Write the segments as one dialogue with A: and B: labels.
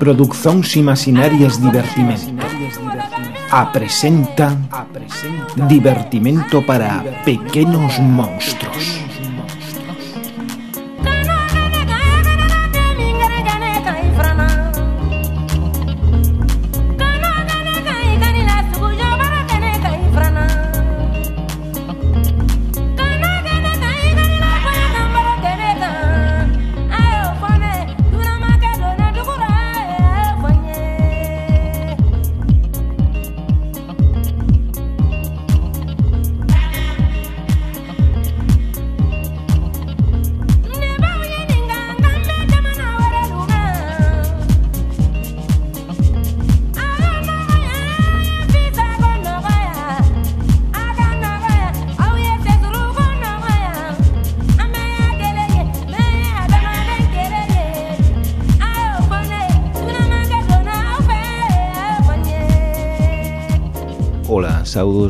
A: Produccións Imaginarias Divertimento. Apresenta Divertimento para Pequenos Monstros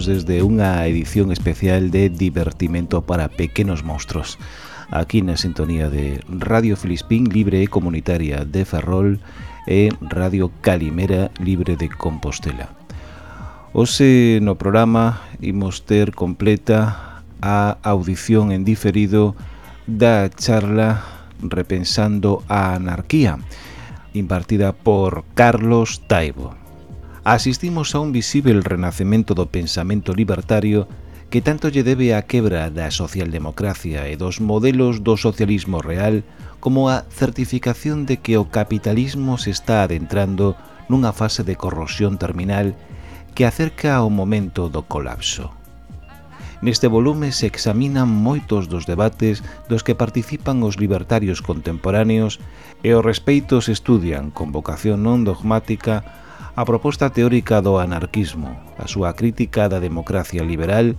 B: contados desde unha edición especial de divertimento para pequenos monstruos. Aquí na sintonía de Radio Filispín Libre e Comunitaria de Ferrol e Radio Calimera Libre de Compostela. Ose no programa imos ter completa a audición en diferido da charla Repensando a Anarquía, impartida por Carlos Taibo asistimos a un visible renacemento do pensamento libertario que tanto lle debe á quebra da socialdemocracia e dos modelos do socialismo real como a certificación de que o capitalismo se está adentrando nunha fase de corrosión terminal que acerca ao momento do colapso. Neste volume se examinan moitos dos debates dos que participan os libertarios contemporáneos e os respeitos estudian, con vocación non dogmática, a proposta teórica do anarquismo, a súa crítica da democracia liberal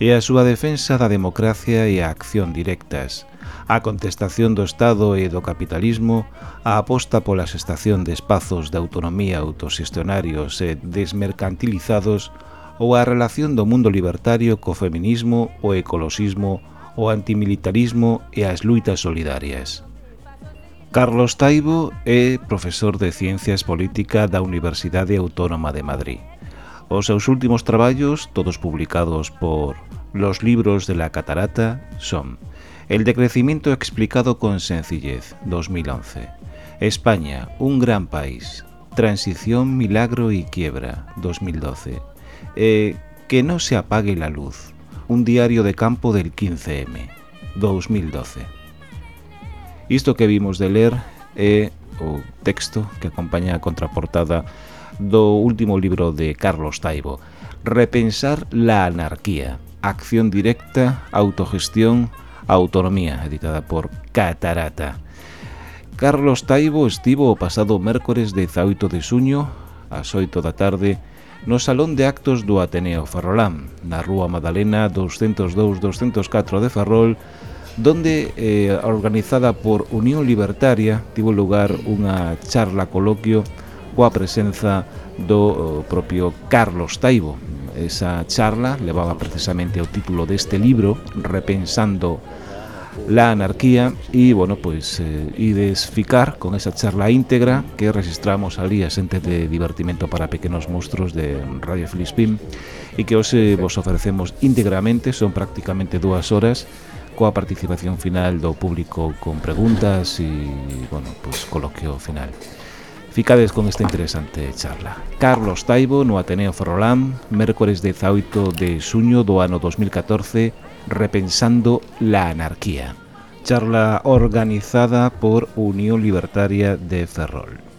B: e a súa defensa da democracia e a acción directas, a contestación do Estado e do capitalismo, a aposta pola estación de espazos de autonomía autosestionarios e desmercantilizados ou a relación do mundo libertario co feminismo, o ecoloxismo, o antimilitarismo e as luitas solidarias. Carlos Taibo é profesor de Ciencias Política da Universidade Autónoma de Madrid. Os seus últimos traballos, todos publicados por Los libros de la catarata, son El decrecimiento explicado con sencillez, 2011. España, un gran país. Transición, milagro y quiebra, 2012. E que no se apague la luz. Un diario de campo del 15M, 2012. Isto que vimos de ler é o texto que acompaña a contraportada do último libro de Carlos Taibo, Repensar la anarquía, acción directa, autogestión, autonomía, editada por Catarata. Carlos Taibo estivo o pasado mércores 18 de suño, ás 8 da tarde, no Salón de Actos do Ateneo Ferrolán, na Rúa Madalena 202-204 de Ferrol, donde eh, organizada por Unión Libertaria tivo lugar unha charla coloquio coa presenza do propio Carlos Taibo. Esa charla levaba precisamente o título deste libro, Repensando la anarquía e, bueno, pois, eh, ides ficar con esa charla íntegra que registramos ali a xente de divertimento para pequenos monstruos de Radio Filispín e que hoxe eh, vos ofrecemos íntegramente, son prácticamente dúas horas coa participación final do público con preguntas e, bueno, pues, coloquio final. Ficades con esta interesante charla. Carlos Taibo no Ateneo Ferrolán, mércores 18 de suño do ano 2014, Repensando la Anarquía. Charla organizada por Unión Libertaria de Ferrol.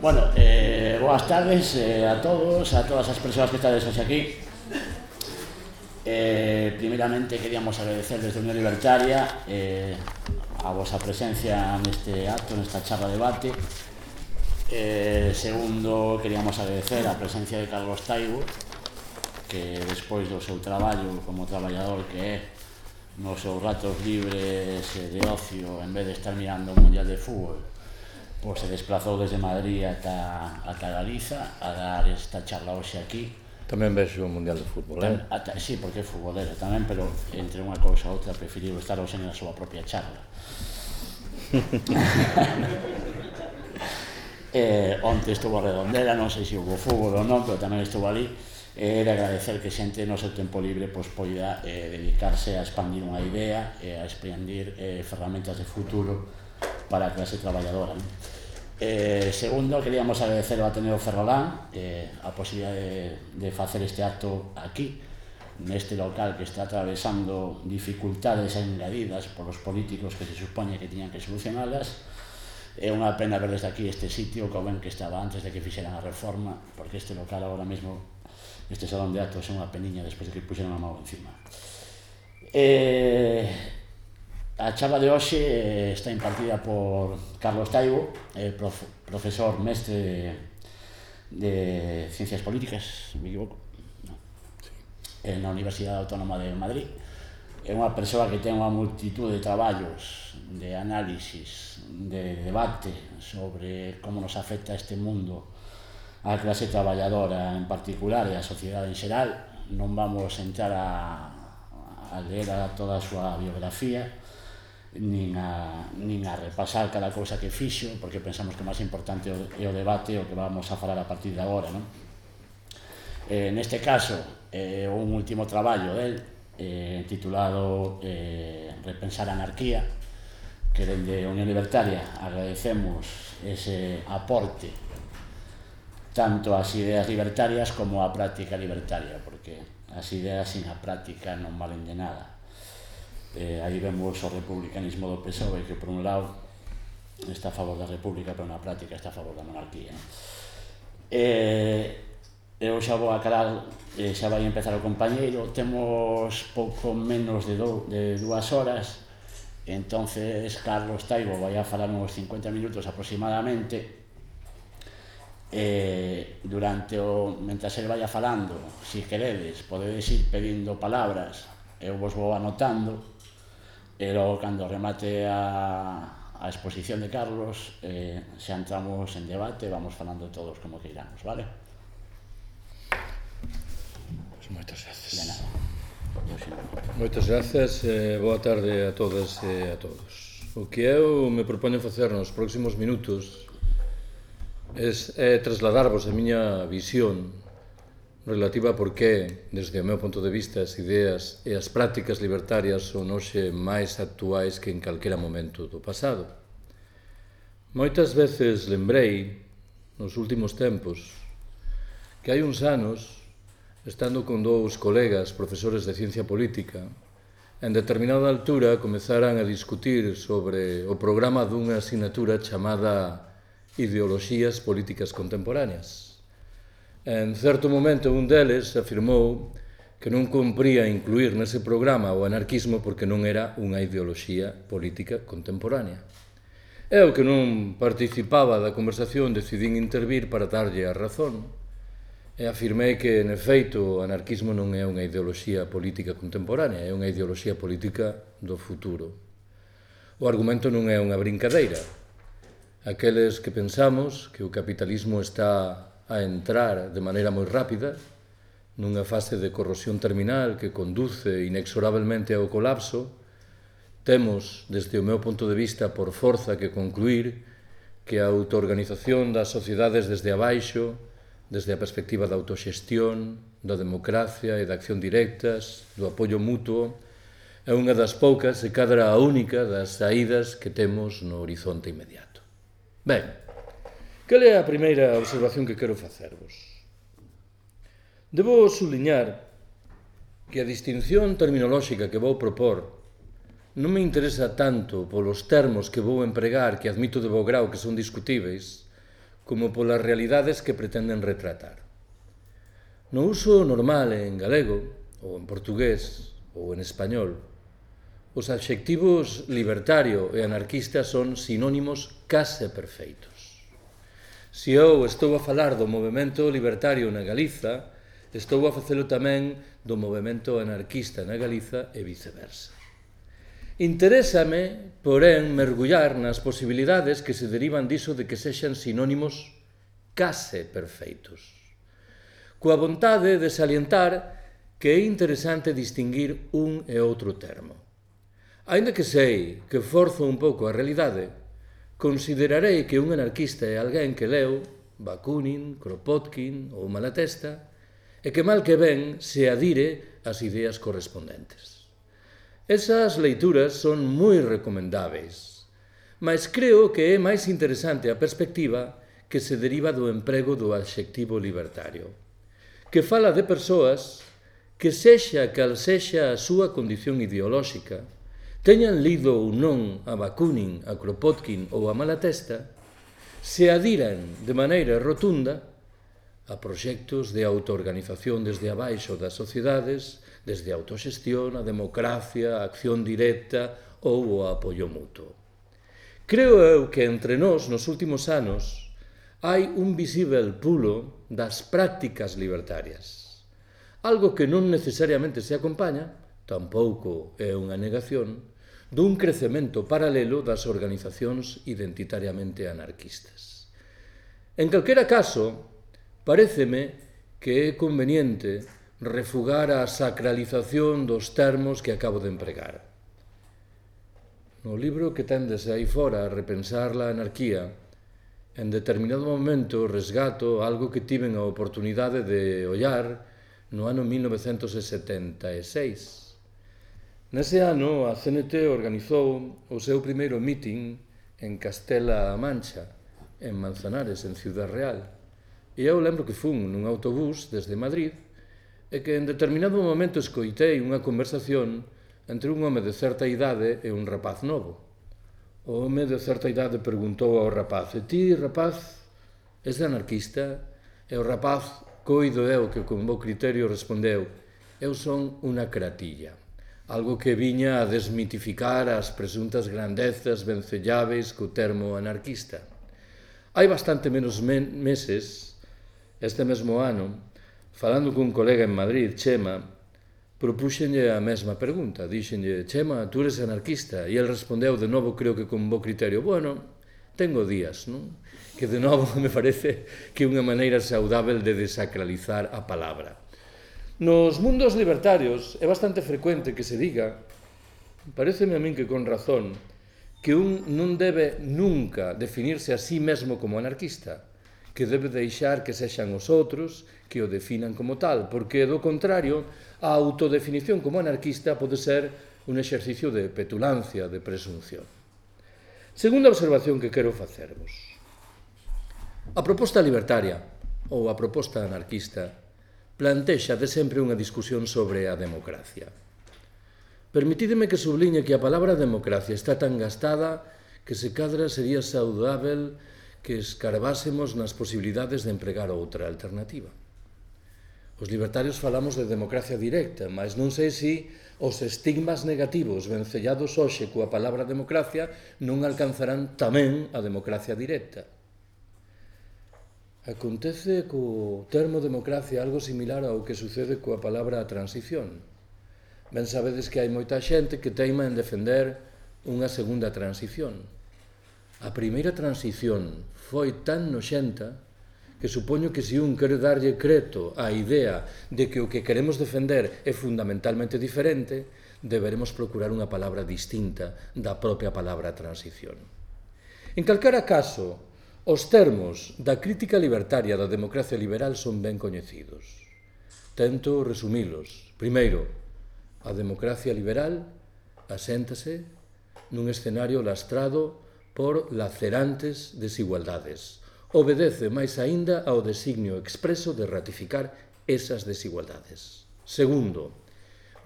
C: Bueno, eh, boas tardes eh, a todos, a todas as persoas que estades hoxe aquí. Eh, primeramente, queríamos agradecer desde Unión Libertaria eh, a vosa presencia neste acto, nesta charla debate. Eh, segundo, queríamos agradecer a presencia de Carlos Taibo, que despois do seu traballo como traballador que é nos seus ratos libres eh, de ocio, en vez de estar mirando o Mundial de Fútbol, pois se desplazou desde Madrid ata, ata Galiza a dar esta charla hoxe aquí.
D: Tamén ves o Mundial de Fútbol, Tam, eh?
C: Ata, sí, porque é futbolero tamén, pero entre unha cousa e outra preferiu estar hoxe na súa propia charla. eh, onte estuvo a Redondela, non sei se houve fútbol ou non, pero tamén estuvo ali e eh, agradecer que xente no seu tempo libre pois, poida eh, dedicarse a expandir unha idea e eh, a expandir eh, ferramentas de futuro para a clase traballadora. Non? Eh, segundo, queríamos agradecer ao Ateneo Ferrolán eh, a posibilidad de, de facer este acto aquí, neste local que está atravesando dificultades engadidas polos políticos que se supone que tiñan que solucionalas. É unha pena ver desde aquí este sitio, como ben que estaba antes de que fixeran a reforma, porque este local agora mesmo, este salón de actos é unha peniña despois de que puxeron a mão encima. Eh, A chava de hoxe eh, está impartida por Carlos Taibo, eh, prof, profesor mestre de, de Ciencias Políticas, me equivoco, no. sí. na Universidade Autónoma de Madrid. É unha persoa que ten unha multitud de traballos, de análisis, de debate sobre como nos afecta este mundo a clase traballadora en particular e a sociedade en xeral. Non vamos entrar a, a ler a toda a súa biografía, nin a, nin a repasar cada cousa que fixo, porque pensamos que o máis importante é o debate, o que vamos a falar a partir de agora. Non? Eh, neste caso, eh, un último traballo del, eh, titulado eh, Repensar a anarquía, que dende Unión Libertaria agradecemos ese aporte tanto ás ideas libertarias como á práctica libertaria, porque as ideas sin a práctica non valen de nada eh, aí vemos o republicanismo do PSOE que por un lado está a favor da república pero na práctica está a favor da monarquía non? eh, eu xa vou acabar eh, xa vai empezar o compañeiro temos pouco menos de, do, de dúas horas entonces Carlos Taibo vai a falar uns 50 minutos aproximadamente eh, durante o mentras ele vaya falando, si queredes, podedes ir pedindo palabras, eu vos vou anotando E logo, cando remate a, a exposición de Carlos, eh, xa entramos en debate, vamos falando todos como que iramos, vale?
D: Pues moitas gracias. De nada. Moitas gracias, eh, boa tarde a todas e eh, a todos. O que eu me propoño facer nos próximos minutos es, é trasladarvos a miña visión relativa porque, desde o meu punto de vista, as ideas e as prácticas libertarias son hoxe máis actuais que en calquera momento do pasado. Moitas veces lembrei, nos últimos tempos, que hai uns anos, estando con dous colegas profesores de ciencia política, en determinada altura comezaran a discutir sobre o programa dunha asignatura chamada Ideoloxías Políticas Contemporáneas En certo momento un deles afirmou que non cumpría incluir nese programa o anarquismo porque non era unha ideoloxía política contemporánea. Eu que non participaba da conversación decidín intervir para darlle a razón e afirmei que, en efeito, o anarquismo non é unha ideoloxía política contemporánea, é unha ideoloxía política do futuro. O argumento non é unha brincadeira. Aqueles que pensamos que o capitalismo está a entrar de maneira moi rápida nunha fase de corrosión terminal que conduce inexorablemente ao colapso, temos, desde o meu punto de vista, por forza que concluir que a autoorganización das sociedades desde abaixo, desde a perspectiva da autoxestión, da democracia e da acción directas, do apoio mutuo, é unha das poucas e cadra a única das saídas que temos no horizonte inmediato. Ben, Cal é a primeira observación que quero facervos? Debo suliñar que a distinción terminolóxica que vou propor non me interesa tanto polos termos que vou empregar que admito de bo grau que son discutíveis como polas realidades que pretenden retratar. No uso normal en galego, ou en portugués, ou en español, os adxectivos libertario e anarquista son sinónimos case perfeitos. Se eu estou a falar do movimento libertario na Galiza, estou a facelo tamén do movimento anarquista na Galiza e viceversa. Interésame, porén, mergullar nas posibilidades que se derivan diso de que sexan sinónimos case perfeitos. Coa vontade de salientar que é interesante distinguir un e outro termo. Ainda que sei que forzo un pouco a realidade, Considerarei que un anarquista é alguén que leu Bakunin, Kropotkin ou Malatesta e que mal que ben se adire as ideas correspondentes. Esas leituras son moi recomendáveis, mas creo que é máis interesante a perspectiva que se deriva do emprego do adxectivo libertario, que fala de persoas que sexa cal sexa a súa condición ideolóxica, teñan lido ou non a Bakunin, a Kropotkin ou a Malatesta, se adiran de maneira rotunda a proxectos de autoorganización desde abaixo das sociedades, desde a autoxestión, a democracia, a acción directa ou o apoio mutuo. Creo eu que entre nós nos últimos anos hai un visível pulo das prácticas libertarias. Algo que non necesariamente se acompaña, tampouco é unha negación, dun crecemento paralelo das organizacións identitariamente anarquistas. En calquera caso, pareceme que é conveniente refugar a sacralización dos termos que acabo de empregar. No libro que tendese aí fora a repensar a anarquía, en determinado momento resgato algo que tiven a oportunidade de ollar no ano 1976, Nese ano a CNT organizou o seu primeiro meeting en Castela a Mancha, en Manzanares, en Ciudad Real. E eu lembro que fun nun autobús desde Madrid e que en determinado momento escoitei unha conversación entre un home de certa idade e un rapaz novo. O home de certa idade preguntou ao rapaz «E ti, rapaz, és anarquista?» E o rapaz, coido eu que con bo criterio, respondeu «Eu son unha cratilla» algo que viña a desmitificar as presuntas grandezas vencelláveis co termo anarquista. Hai bastante menos meses, este mesmo ano, falando cun colega en Madrid, Chema, propúxenlle a mesma pregunta. Dixenlle, Chema, tú eres anarquista? E el respondeu de novo, creo que con bo criterio, bueno, tengo días, non? Que de novo me parece que é unha maneira saudável de desacralizar a palabra. Nos mundos libertarios é bastante frecuente que se diga, pareceme a min que con razón, que un non debe nunca definirse a sí mesmo como anarquista, que debe deixar que sexan os outros que o definan como tal, porque do contrario, a autodefinición como anarquista pode ser un exercicio de petulancia, de presunción. Segunda observación que quero facervos. A proposta libertaria ou a proposta anarquista plantexa de sempre unha discusión sobre a democracia. Permitideme que subliñe que a palabra democracia está tan gastada que se cadra sería saudável que escarbásemos nas posibilidades de empregar outra alternativa. Os libertarios falamos de democracia directa, mas non sei se os estigmas negativos vencellados hoxe coa palabra democracia non alcanzarán tamén a democracia directa Acontece co termo democracia algo similar ao que sucede coa palabra transición. Ben sabedes que hai moita xente que teima en defender unha segunda transición. A primeira transición foi tan noxenta que supoño que se un quere darlle creto á idea de que o que queremos defender é fundamentalmente diferente, deberemos procurar unha palabra distinta da propia palabra transición. En calquera caso, Os termos da crítica libertaria da democracia liberal son ben coñecidos. Tento resumilos. Primeiro, a democracia liberal aséntase nun escenario lastrado por lacerantes desigualdades. Obedece máis aínda ao designio expreso de ratificar esas desigualdades. Segundo,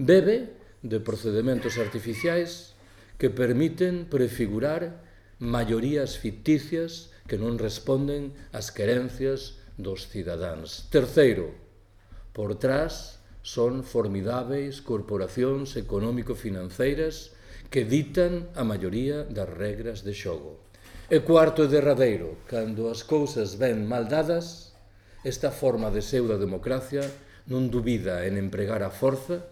D: bebe de procedementos artificiais que permiten prefigurar maiorías ficticias que non responden ás querencias dos cidadáns. Terceiro, por trás son formidáveis corporacións económico-financeiras que ditan a maioría das regras de xogo. E cuarto e derradeiro, cando as cousas ven mal dadas, esta forma de pseudo democracia non dubida en empregar a forza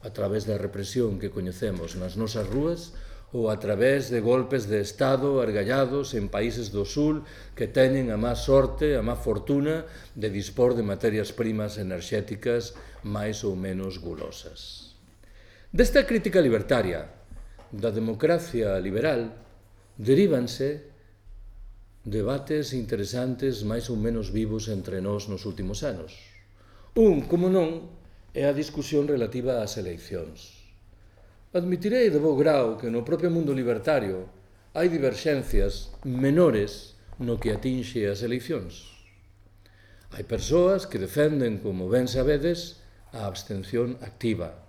D: a través da represión que coñecemos nas nosas rúas ou a través de golpes de Estado argallados en países do sul que teñen a má sorte, a má fortuna de dispor de materias primas enerxéticas máis ou menos gulosas. Desta crítica libertaria da democracia liberal derívanse debates interesantes máis ou menos vivos entre nós nos últimos anos. Un, como non, é a discusión relativa ás eleicións admitirei de bo grau que no propio mundo libertario hai diverxencias menores no que atinxe as eleicións. Hai persoas que defenden, como ben sabedes, a abstención activa.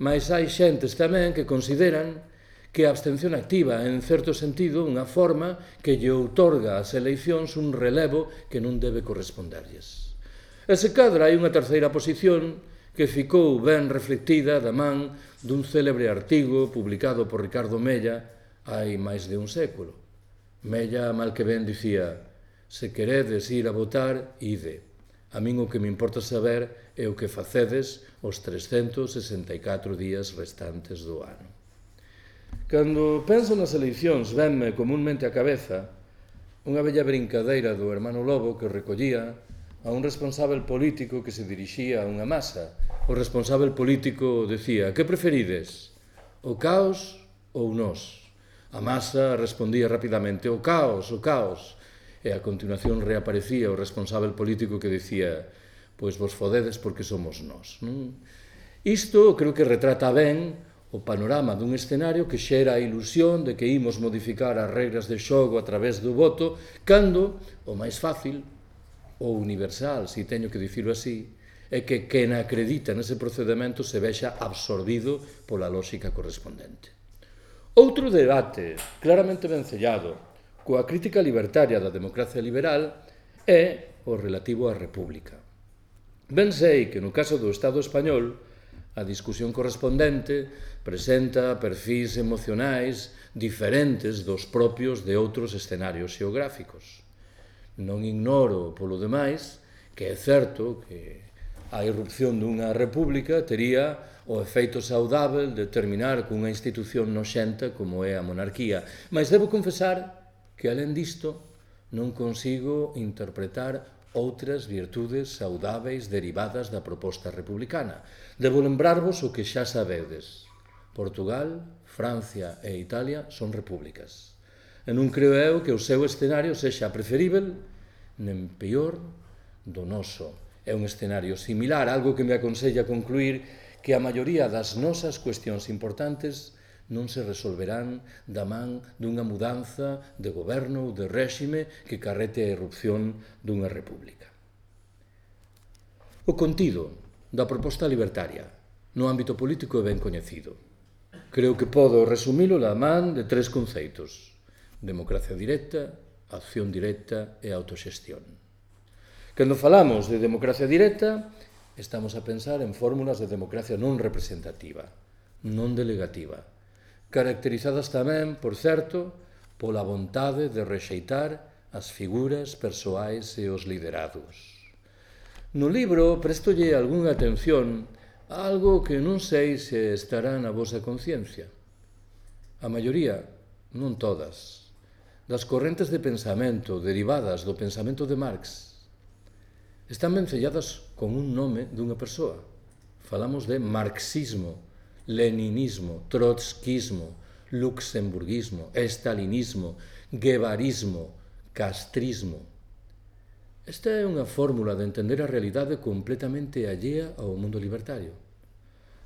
D: Mas hai xentes tamén que consideran que a abstención activa é, en certo sentido, unha forma que lle outorga ás eleicións un relevo que non debe corresponderlles. E se cadra hai unha terceira posición que ficou ben reflectida da man dun célebre artigo publicado por Ricardo Mella hai máis de un século. Mella mal que ben dicía se queredes ir a votar, ide. A min o que me importa saber é o que facedes os 364 días restantes do ano. Cando penso nas eleicións, venme comúnmente a cabeza unha bella brincadeira do hermano Lobo que recollía a un responsável político que se dirixía a unha masa o responsável político decía que preferides, o caos ou nós? A masa respondía rapidamente o caos, o caos. E a continuación reaparecía o responsável político que decía pois vos fodedes porque somos nós. Non? Isto creo que retrata ben o panorama dun escenario que xera a ilusión de que imos modificar as regras de xogo a través do voto, cando o máis fácil, o universal, se teño que dicirlo así, é que quen acredita nese procedimento se vexa absorbido pola lógica correspondente. Outro debate claramente vencellado coa crítica libertaria da democracia liberal é o relativo á república. Ben sei que no caso do Estado español a discusión correspondente presenta perfis emocionais diferentes dos propios de outros escenarios xeográficos. Non ignoro, polo demais, que é certo que a irrupción dunha república tería o efeito saudável de terminar cunha institución noxenta como é a monarquía. Mas debo confesar que, alén disto, non consigo interpretar outras virtudes saudáveis derivadas da proposta republicana. Debo lembrarvos o que xa sabedes. Portugal, Francia e Italia son repúblicas. E non creo eu que o seu escenario sexa preferível, nen peor, do noso é un escenario similar, algo que me aconsella concluir que a maioría das nosas cuestións importantes non se resolverán da man dunha mudanza de goberno ou de réxime que carrete a erupción dunha república. O contido da proposta libertaria no ámbito político é ben coñecido. Creo que podo resumilo da man de tres conceitos. Democracia directa, acción directa e autoxestión. Cando falamos de democracia directa, estamos a pensar en fórmulas de democracia non representativa, non delegativa, caracterizadas tamén, por certo, pola vontade de rexeitar as figuras persoais e os liderados. No libro prestolle algunha atención a algo que non sei se estará na vosa conciencia. A maioría, non todas, das correntes de pensamento derivadas do pensamento de Marx, están vencelladas con un nome dunha persoa. Falamos de marxismo, leninismo, trotskismo, luxemburguismo, estalinismo, guevarismo, castrismo. Esta é unha fórmula de entender a realidade completamente allea ao mundo libertario.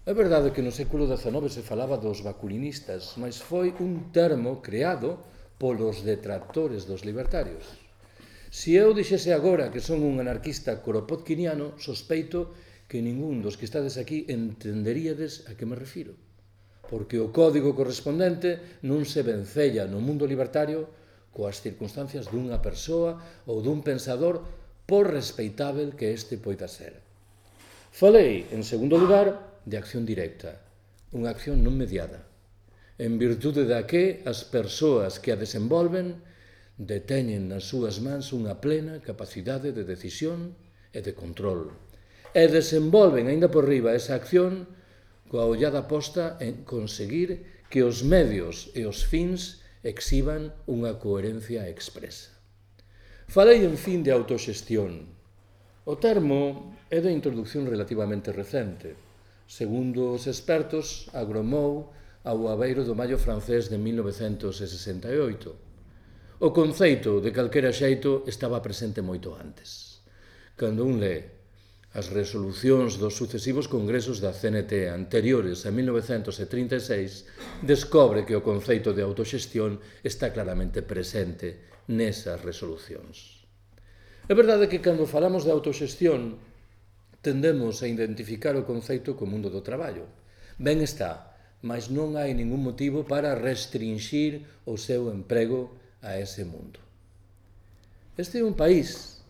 D: É verdade que no século XIX se falaba dos bakulinistas, mas foi un termo creado polos detractores dos libertarios. Se eu dixese agora que son un anarquista cropotkiniano, sospeito que ningún dos que estades aquí entenderíades a que me refiro. Porque o código correspondente non se vencella no mundo libertario coas circunstancias dunha persoa ou dun pensador por respeitável que este poida ser. Falei, en segundo lugar, de acción directa, unha acción non mediada, en virtude da que as persoas que a desenvolven deteñen nas súas mans unha plena capacidade de decisión e de control. E desenvolven aínda por riba esa acción coa ollada posta en conseguir que os medios e os fins exhiban unha coherencia expresa. Falei en fin de autoxestión. O termo é de introducción relativamente recente. Segundo os expertos, agromou ao abeiro do maio francés de 1968 O conceito de calquera xeito estaba presente moito antes. Cando un lee as resolucións dos sucesivos congresos da CNT anteriores a 1936, descobre que o conceito de autoxestión está claramente presente nesas resolucións. É verdade que cando falamos de autoxestión tendemos a identificar o conceito co mundo do traballo. Ben está, mas non hai ningún motivo para restringir o seu emprego a ese mundo. Este é un país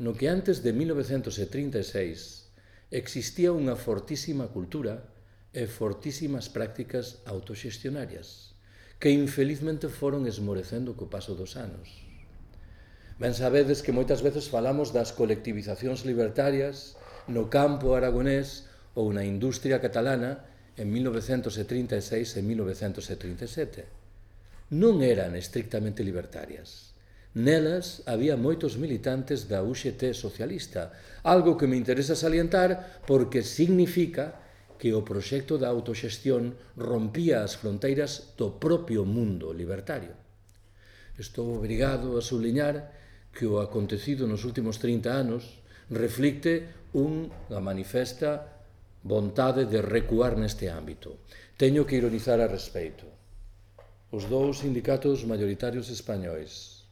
D: no que antes de 1936 existía unha fortísima cultura e fortísimas prácticas autoxestionarias que infelizmente foron esmorecendo co paso dos anos. Ben sabedes que moitas veces falamos das colectivizacións libertarias no campo aragonés ou na industria catalana en 1936 e 1937 non eran estrictamente libertarias. Nelas había moitos militantes da UXT socialista, algo que me interesa salientar porque significa que o proxecto da autoxestión rompía as fronteiras do propio mundo libertario. Estou obrigado a subliñar que o acontecido nos últimos 30 anos reflicte unha manifesta vontade de recuar neste ámbito. Teño que ironizar a respeito os dous sindicatos maioritarios españois,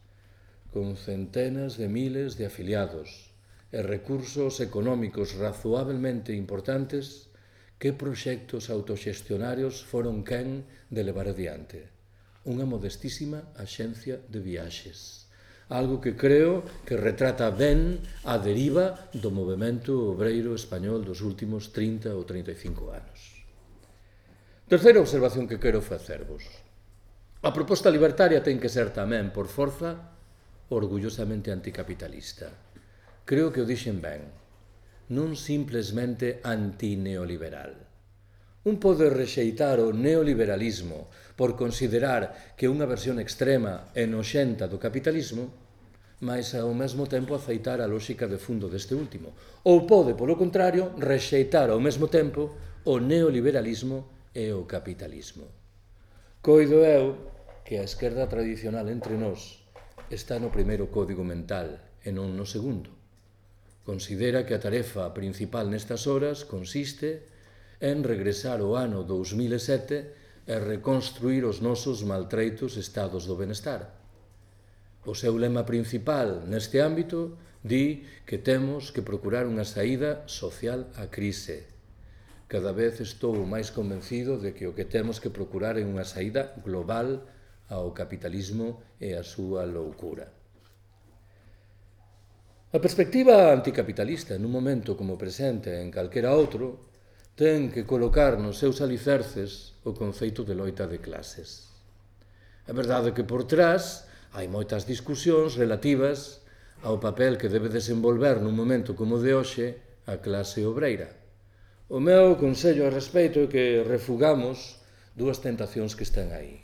D: con centenas de miles de afiliados e recursos económicos razoablemente importantes, que proxectos autoxestionarios foron quen de levar adiante? Unha modestísima axencia de viaxes. Algo que creo que retrata ben a deriva do movimento obreiro español dos últimos 30 ou 35 anos. Terceira observación que quero facervos A proposta libertaria ten que ser tamén, por forza, orgullosamente anticapitalista. Creo que o dixen ben. Non simplesmente antineoliberal. Un pode rexeitar o neoliberalismo por considerar que unha versión extrema e noxenta do capitalismo, mas ao mesmo tempo aceitar a lógica de fundo deste último. Ou pode, polo contrario, rexeitar ao mesmo tempo o neoliberalismo e o capitalismo. Coido eu que a esquerda tradicional entre nós está no primeiro código mental e non no segundo. Considera que a tarefa principal nestas horas consiste en regresar ao ano 2007 e reconstruir os nosos maltreitos estados do benestar. O seu lema principal neste ámbito di que temos que procurar unha saída social á crise. Cada vez estou máis convencido de que o que temos que procurar é unha saída global ao capitalismo e a súa loucura. A perspectiva anticapitalista nun momento como o presente en calquera outro ten que colocar nos seus alicerces o conceito de loita de clases. É verdade que por trás hai moitas discusións relativas ao papel que debe desenvolver nun momento como de hoxe a clase obreira. O meu consello a respeito é que refugamos dúas tentacións que están aí.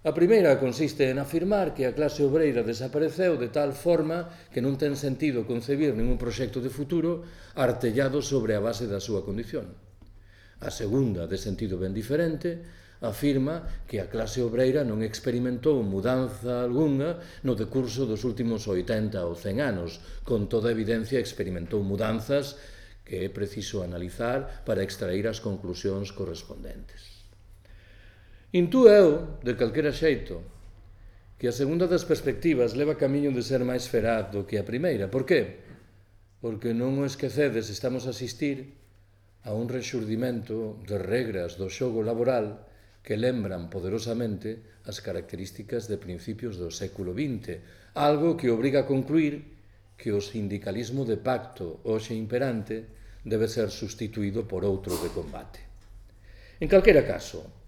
D: A primeira consiste en afirmar que a clase obreira desapareceu de tal forma que non ten sentido concebir ningún proxecto de futuro artellado sobre a base da súa condición. A segunda, de sentido ben diferente, afirma que a clase obreira non experimentou mudanza algunha no decurso dos últimos 80 ou 100 anos, con toda evidencia experimentou mudanzas que é preciso analizar para extrair as conclusións correspondentes. Intúe eu, de calquera xeito, que a segunda das perspectivas leva camiño de ser máis feraz do que a primeira. Por qué? Porque non o esquecedes, estamos a asistir a un rexurdimento de regras do xogo laboral que lembran poderosamente as características de principios do século XX, algo que obriga a concluir que o sindicalismo de pacto hoxe imperante debe ser sustituído por outro de combate. En calquera caso,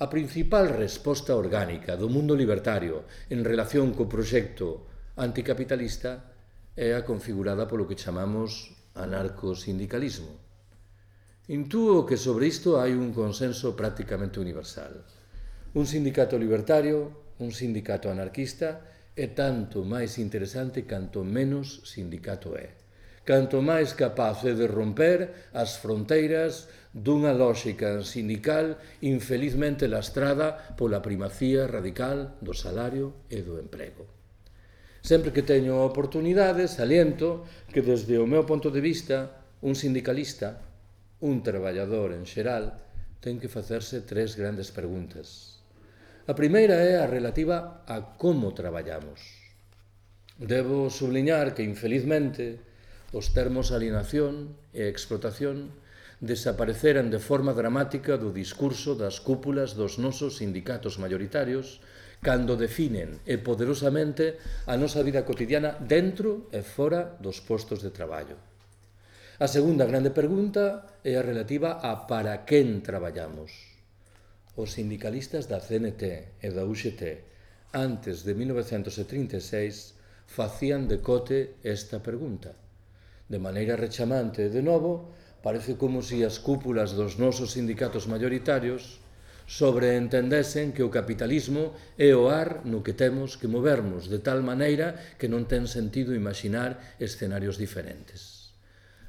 D: a principal resposta orgánica do mundo libertario en relación co proxecto anticapitalista é a configurada polo que chamamos anarcosindicalismo. Intúo que sobre isto hai un consenso prácticamente universal. Un sindicato libertario, un sindicato anarquista, é tanto máis interesante canto menos sindicato é. Canto máis capaz é de romper as fronteiras dunha lóxica sindical infelizmente lastrada pola primacía radical do salario e do emprego. Sempre que teño oportunidades, aliento que desde o meu punto de vista un sindicalista, un traballador en xeral, ten que facerse tres grandes preguntas. A primeira é a relativa a como traballamos. Debo subliñar que, infelizmente, os termos alienación e explotación desapareceran de forma dramática do discurso das cúpulas dos nosos sindicatos maioritarios cando definen e poderosamente a nosa vida cotidiana dentro e fora dos postos de traballo. A segunda grande pregunta é a relativa a para quen traballamos. Os sindicalistas da CNT e da UGT antes de 1936 facían de cote esta pregunta. De maneira rechamante, de novo, parece como se si as cúpulas dos nosos sindicatos mayoritarios sobreentendesen que o capitalismo é o ar no que temos que movernos de tal maneira que non ten sentido imaginar escenarios diferentes.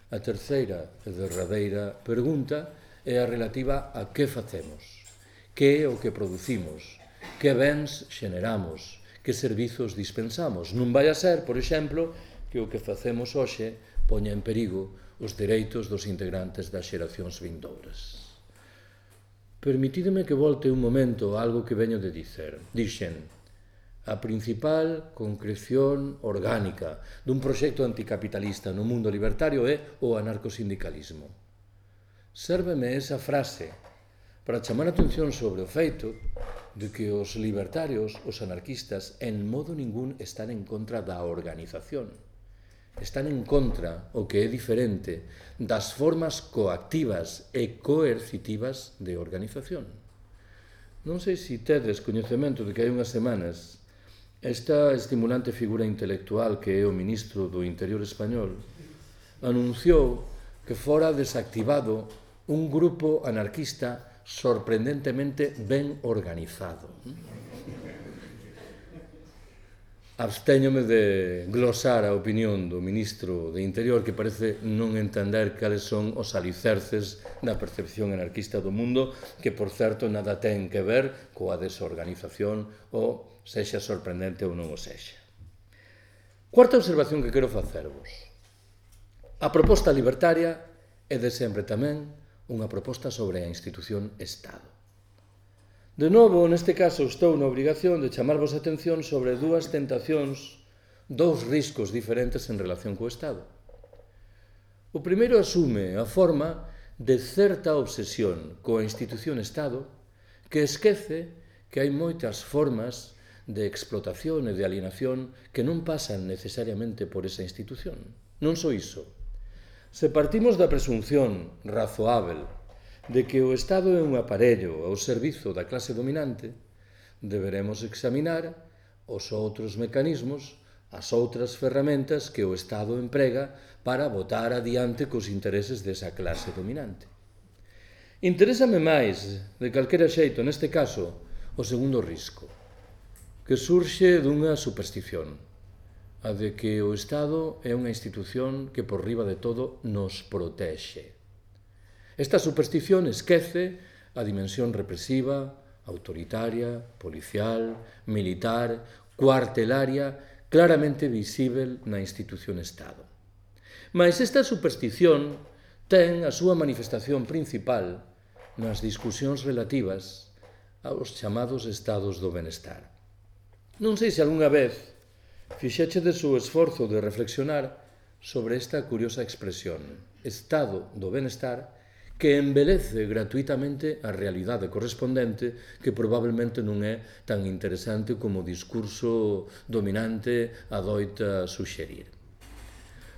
D: A terceira e derradeira pregunta é a relativa a que facemos, que é o que producimos, que bens xeneramos, que servizos dispensamos. Non vai a ser, por exemplo, que o que facemos hoxe poña en perigo os dereitos dos integrantes das xeracións vindouras. Permitídeme que volte un momento a algo que veño de dicer. Dixen, a principal concreción orgánica dun proxecto anticapitalista no mundo libertario é o anarcosindicalismo. Sérveme esa frase para chamar a atención sobre o feito de que os libertarios, os anarquistas, en modo ningún están en contra da organización están en contra o que é diferente das formas coactivas e coercitivas de organización. Non sei se tedes coñecemento de que hai unhas semanas esta estimulante figura intelectual que é o ministro do Interior español anunciou que fora desactivado un grupo anarquista sorprendentemente ben organizado. Abstéñome de glosar a opinión do ministro de Interior que parece non entender cales son os alicerces da percepción anarquista do mundo que, por certo, nada ten que ver coa desorganización ou sexa sorprendente ou non o sexa. Cuarta observación que quero facervos. A proposta libertaria é de sempre tamén unha proposta sobre a institución Estado. De novo, neste caso, estou na obrigación de chamarvos a atención sobre dúas tentacións, dous riscos diferentes en relación co Estado. O primeiro asume a forma de certa obsesión coa institución Estado que esquece que hai moitas formas de explotación e de alienación que non pasan necesariamente por esa institución. Non só iso. Se partimos da presunción razoável de que o Estado é un aparello ao servizo da clase dominante, deberemos examinar os outros mecanismos, as outras ferramentas que o Estado emprega para votar adiante cos intereses desa clase dominante. Interésame máis, de calquera xeito, neste caso, o segundo risco, que surxe dunha superstición, a de que o Estado é unha institución que por riba de todo nos protexe. Esta superstición esquece a dimensión represiva, autoritaria, policial, militar, cuartelaria, claramente visível na institución Estado. Mais esta superstición ten a súa manifestación principal nas discusións relativas aos chamados estados do benestar. Non sei se algunha vez fixéchedes o esforzo de reflexionar sobre esta curiosa expresión, estado do benestar, que embelece gratuitamente a realidade correspondente que probablemente non é tan interesante como o discurso dominante adoita suxerir.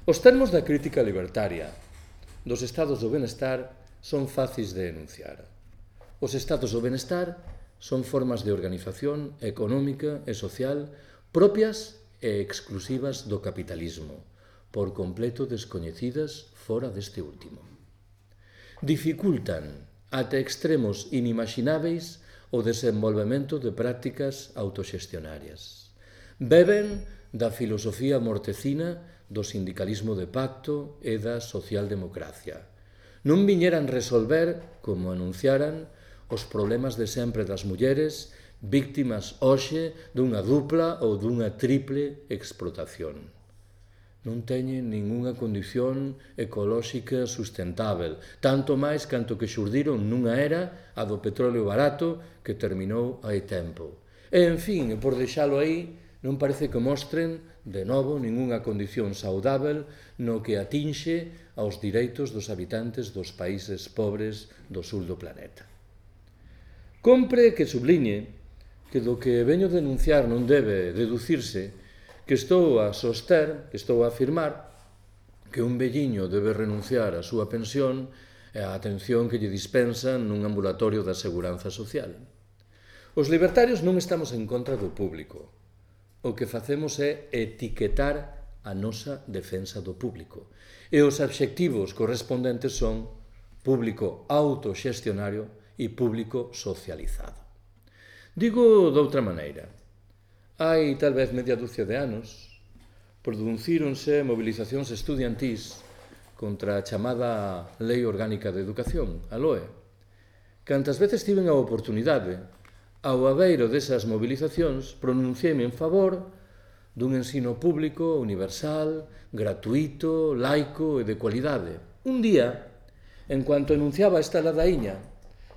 D: Os termos da crítica libertaria dos estados do benestar son fáciles de enunciar. Os estados do benestar son formas de organización económica e social propias e exclusivas do capitalismo, por completo descoñecidas fora deste último dificultan ata extremos inimaginábeis o desenvolvemento de prácticas autoxestionarias. Beben da filosofía mortecina do sindicalismo de pacto e da socialdemocracia. Non viñeran resolver, como anunciaran, os problemas de sempre das mulleres víctimas hoxe dunha dupla ou dunha triple explotación non teñen ningunha condición ecolóxica sustentável, tanto máis canto que xurdiron nunha era a do petróleo barato que terminou hai tempo. E, en fin, por deixalo aí, non parece que mostren, de novo, ningunha condición saudável no que atinxe aos direitos dos habitantes dos países pobres do sul do planeta. Compre que subliñe que do que veño denunciar non debe deducirse que estou a soster, que estou a afirmar que un velliño debe renunciar á súa pensión e á atención que lle dispensan nun ambulatorio da Seguranza Social. Os libertarios non estamos en contra do público. O que facemos é etiquetar a nosa defensa do público. E os obxectivos correspondentes son público autoxestionario e público socializado. Digo doutra maneira, hai tal vez media dúcia de anos, producíronse movilizacións estudiantís contra a chamada Lei Orgánica de Educación, a LOE. Cantas veces tiven a oportunidade, ao aveiro desas movilizacións, pronunciéme en favor dun ensino público, universal, gratuito, laico e de cualidade. Un día, en cuanto enunciaba esta ladaíña,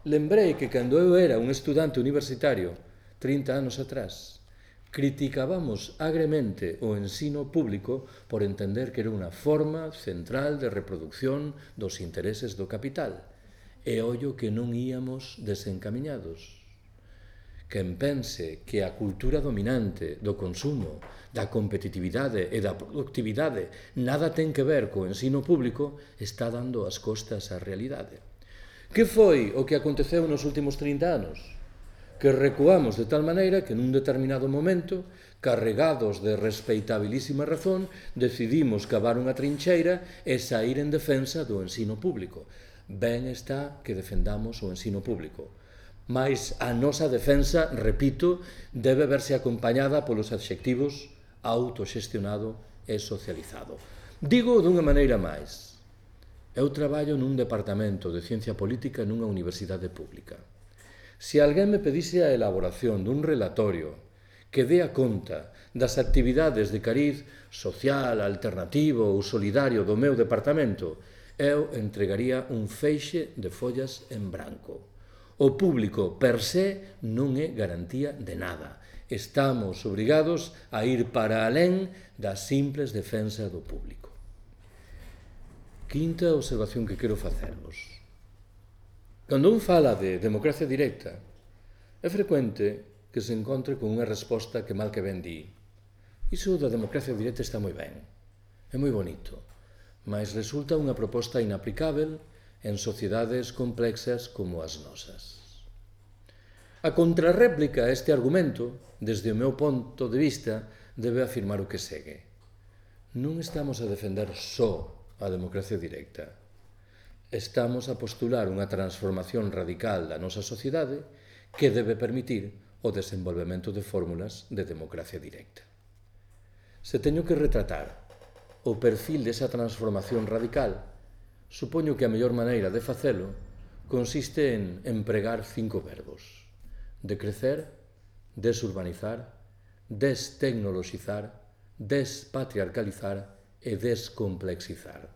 D: lembrei que cando eu era un estudante universitario, 30 anos atrás, criticábamos agremente o ensino público por entender que era unha forma central de reproducción dos intereses do capital. E ollo que non íamos desencaminhados. Quen pense que a cultura dominante do consumo, da competitividade e da productividade nada ten que ver co ensino público está dando as costas á realidade. Que foi o que aconteceu nos últimos 30 anos? que recuamos de tal maneira que nun determinado momento, carregados de respeitabilísima razón, decidimos cavar unha trincheira e sair en defensa do ensino público. Ben está que defendamos o ensino público. Mais a nosa defensa, repito, debe verse acompañada polos adxectivos autoxestionado e socializado. Digo dunha maneira máis. Eu traballo nun departamento de ciencia política nunha universidade pública. Se alguén me pedise a elaboración dun relatorio que dé a conta das actividades de cariz social, alternativo ou solidario do meu departamento, eu entregaría un feixe de follas en branco. O público per se non é garantía de nada. Estamos obrigados a ir para alén da simples defensa do público. Quinta observación que quero facervos. Cando un fala de democracia directa, é frecuente que se encontre con unha resposta que mal que ben di. Iso da democracia directa está moi ben, é moi bonito, mas resulta unha proposta inaplicável en sociedades complexas como as nosas. A contrarréplica a este argumento, desde o meu ponto de vista, debe afirmar o que segue. Non estamos a defender só a democracia directa, estamos a postular unha transformación radical da nosa sociedade que debe permitir o desenvolvemento de fórmulas de democracia directa. Se teño que retratar o perfil desa transformación radical, supoño que a mellor maneira de facelo consiste en empregar cinco verbos. Decrecer, desurbanizar, destecnoloxizar, despatriarcalizar e descomplexizar.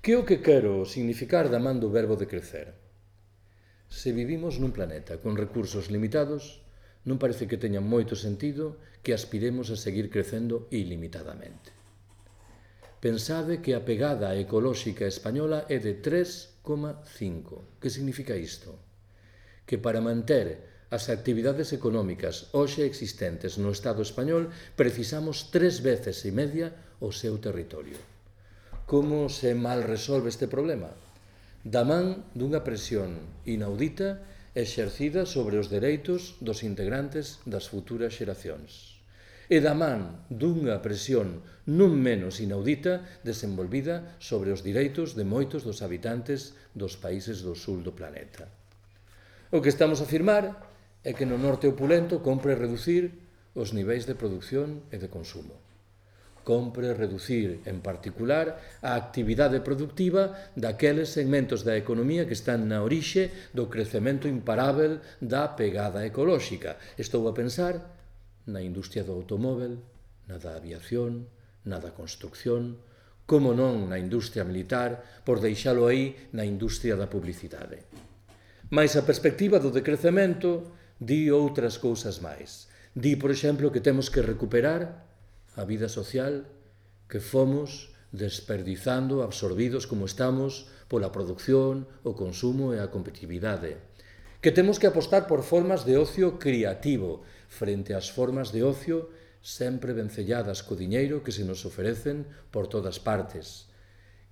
D: Que é o que quero significar da man do verbo de crecer? Se vivimos nun planeta con recursos limitados, non parece que teña moito sentido que aspiremos a seguir crecendo ilimitadamente. Pensade que a pegada ecolóxica española é de 3,5. Que significa isto? Que para manter as actividades económicas hoxe existentes no Estado español precisamos tres veces e media o seu territorio como se mal resolve este problema da man dunha presión inaudita exercida sobre os dereitos dos integrantes das futuras xeracións e da man dunha presión non menos inaudita desenvolvida sobre os direitos de moitos dos habitantes dos países do sul do planeta. O que estamos a afirmar é que no norte opulento compre reducir os niveis de produción e de consumo compre reducir, en particular, a actividade productiva daqueles segmentos da economía que están na orixe do crecemento imparável da pegada ecolóxica. Estou a pensar na industria do automóvel, na da aviación, na da construcción, como non na industria militar, por deixalo aí na industria da publicidade. Mais a perspectiva do decrecemento di outras cousas máis. Di, por exemplo, que temos que recuperar a vida social que fomos desperdizando, absorbidos como estamos pola producción, o consumo e a competitividade. Que temos que apostar por formas de ocio creativo frente ás formas de ocio sempre vencelladas co diñeiro que se nos oferecen por todas partes.